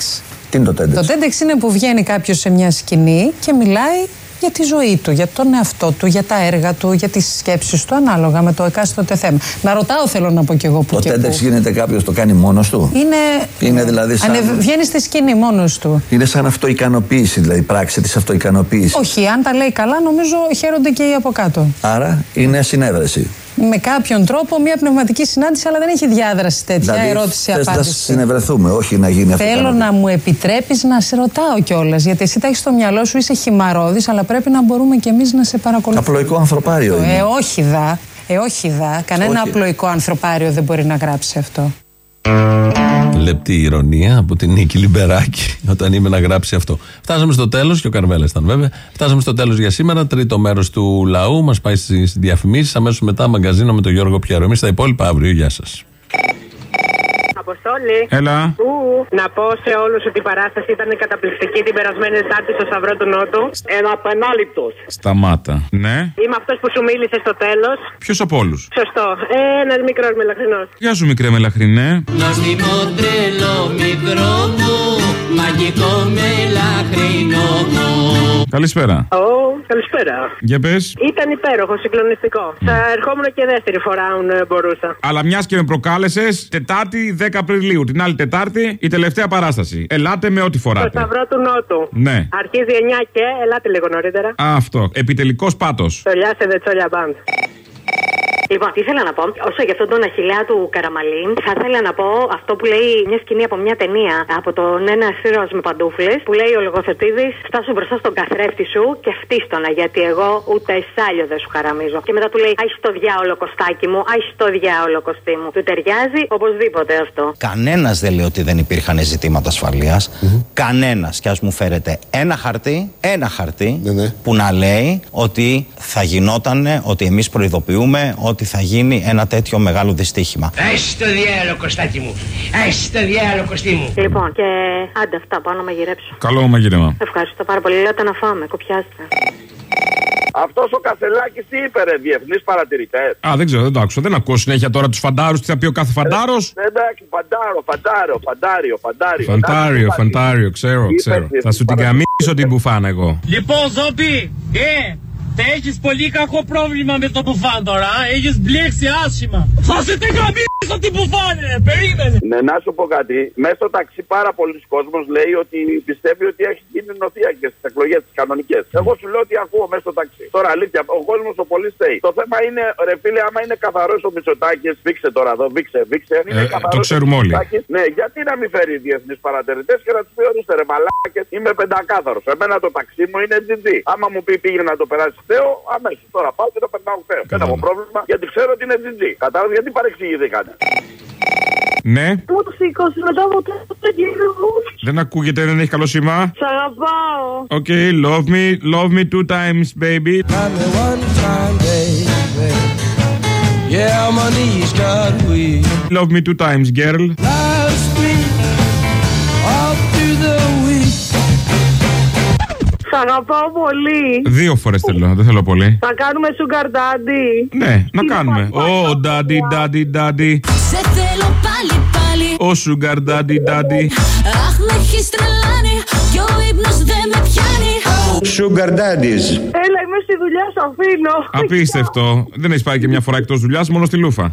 τι είναι το TEDx; Το TEDx είναι που βγαίνει κάποιος σε μια σκηνή και μιλάει για τη ζωή του, για τον εαυτό του, για τα έργα του, για τις σκέψεις του, ανάλογα με το εκάστοτε θέμα. Να ρωτάω θέλω να πω κι εγώ που Το και TEDx που. γίνεται κάποιος το κάνει μόνος του; Είναι, Είναι δηλαδή σαν- Ανεβ- Βγαίνει στη σκηνή μόνος του. Είναι σαν αυτοικανοποίηση, δηλαδή πράξη της αυτοικανοποίηση. Όχι, αν τα λέει καλά, νομίζω χαίρονται και οι από κάτω. Άρα είναι συνέβρεση. Με κάποιον τρόπο μια πνευματική συνάντηση, αλλά δεν έχει διάδραση τέτοια. δηλαδή, θες να Ερώτηση-απάντηση. συνευρεθούμε, όχι να γίνει αυτό. Θέλω να μου επιτρέπεις να σε ρωτάω κιόλας. Γιατί εσύ τα έχεις στο μυαλό σου, είσαι χυμαρόδης, αλλά πρέπει να μπορούμε κι εμείς να σε παρακολουθούμε. Απλοϊκό ανθρωπάριο είναι. Ε, όχι δα. Ε, όχι δα. Κανένα Όχι. απλοϊκό ανθρωπάριο δεν μπορεί να γράψει αυτό. Λεπτή ηρωνία από την Νίκη Λιμπεράκη όταν είμαι να γράψει αυτό. Φτάσαμε στο τέλος, και ο Καρβέλας ήταν βέβαια. Φτάσαμε στο τέλος για σήμερα. Τρίτο μέρος του λαού μας πάει στις διαφημίσεις. Αμέσως μετά μαγκαζίνο με τον Γιώργο Πιέρο. Εμείς τα υπόλοιπα αύριο. Γεια σας. Αποστόλη. Έλα. Ου, να πω σε όλους ότι η παράσταση ήταν καταπληκτική την περασμένη Τετάρτη στο Σταυρό του Νότου. Ένα απενάληπτο. Σταμάτα. Ναι. Είμαι αυτός που σου μίλησε στο τέλος. Ποιος από όλους; Σωστό. Ένας μικρός μελαχρινός. Γεια σου, μικρέ μελαχρινέ. Νόστιμο τρελό μικρό μου, μαγικό μελαχρινό μου. Καλησπέρα. Ω, καλησπέρα. Για πες. Ήταν υπέροχο, συγκλονιστικό. Θα ερχόμουν και δεύτερη φορά αν ε, μπορούσα. Αλλά μιας και με προκάλεσες, Τετάρτη 10 Απριλίου, την άλλη Τετάρτη, η τελευταία παράσταση. Ελάτε με ό,τι Στο φοράτε. Σταυρό του Νότου. Ναι. Αρχίζει 9 και ελάτε λίγο νωρίτερα. Α, αυτό. Επιτελικός πάτος. Τσολιά σε δετσόλια μπαντ. Λοιπόν, τι ήθελα να πω, όσο για αυτόν τον αχηλέα του Καραμαλή, θα ήθελα να πω αυτό που λέει μια σκηνή από μια ταινία από τον ένα ήρωα με παντούφλες, που λέει ο λογοθετήδης, φτάσου μπροστά στον καθρέφτη σου και φτύστονα, γιατί εγώ ούτε εσάλιο δεν σου χαραμίζω. Και μετά του λέει, Άι στο διάολο κοστάκι μου, Άι στο διάολο κοστί μου. Του ταιριάζει οπωσδήποτε αυτό. Κανένας δεν λέει ότι δεν υπήρχαν ζητήματα ασφαλείας. Κανένας. Και ας μου φέρετε ένα χαρτί, ένα χαρτί που να λέει ότι θα γινόταν, ότι εμείς προειδοποιούμε ότι θα γίνει ένα τέτοιο μεγάλο δυστύχημα. Άι το διάολο κοστάκι μου, Άι το διάολο κοστί μου. Λοιπόν, και άντε αυτά, πάω να μαγειρέψω. Καλό μαγείρεμα. Ευχαριστώ πάρα πολύ. Λέτε να φάμε, κοπιάστε. Αυτός ο Κασελάκης τι είπε, ρε, διεθνείς παρατηρητές; Α, δεν ξέρω, δεν το άκουσα. Δεν ακούω συνέχεια τώρα τους φαντάρους. Τι θα πει ο κάθε φαντάρος. Εντάξει, φαντάρο, φαντάρο, φαντάριο, φαντάριο. Φαντάριο, φαντάριο, ξέρω, ξέρω. Θα σου την καμίσω την μπουφάνα εγώ. Λοιπόν, Ζόμπι, ε, θα έχεις πολύ κακό πρόβλημα με το μπουφάν τώρα, α; έχεις μπλέξει άσχημα. Θα σε την καμίσω την μπουφάν, ρε, περίμενε. Ναι, να σου πω κάτι. Μέσα στο ταξί πάρα πολλοί κόσμος λέει ότι πιστεύει ότι έχει γίνει νοθεία και στις εκλογές τις κανονικές. Εγώ σου λέω ότι ακούω μέσα στο ταξί. Τώρα αλήθεια, ο κόσμος ο πολύ στέει. Το θέμα είναι, ρε φίλε, άμα είναι καθαρός ο Μητσοτάκης, βήξε τώρα εδώ, βήξε, βήξε. Αν είναι Ε, καθαρός το ο ξέρουμε όλοι. Μητσοτάκης, Ναι, γιατί να μην φέρει διεθνείς παρατηρητές και να τους πει ορίστε ρε μαλάκες, είμαι πεντακάθαρος. Εμένα το ταξί μου είναι GG. Άμα μου πει πήγε να το περάσει ΚΤΕΟ, αμέσως τώρα πάω και το περνάω ΚΤΕΟ. Δεν έχω πρόβλημα γιατί ξέρω ότι είναι GG. Κατάλαβες γιατί παρεξηγηθήκατε. Ναι, Πού το σήκωσε μετά από το γύρο. δεν ακούγεται, δεν έχει καλό σήμα. Σ' αγαπάω. Οκ, love me, love me two times, baby. Yeah, my knees got weak. Love me two times, girl. Last Σ' αγαπάω πολύ. Δύο φορές θέλω, δεν θέλω πολύ. Θα κάνουμε sugar daddy. Ναι, να κάνουμε. Oh, daddy, daddy, daddy. Σε θέλω πάλι πάλι Oh, sugar daddy, daddy. Αχ με έχεις τρελάνει Κι ο ύπνος δεν με πιάνει Sugar daddies. Έλα, είμαι στη δουλειά, σ' αφήνω. Απίστευτο. Δεν έχεις πάει και μια φορά εκτός δουλειάς, μόνο στη λούφα.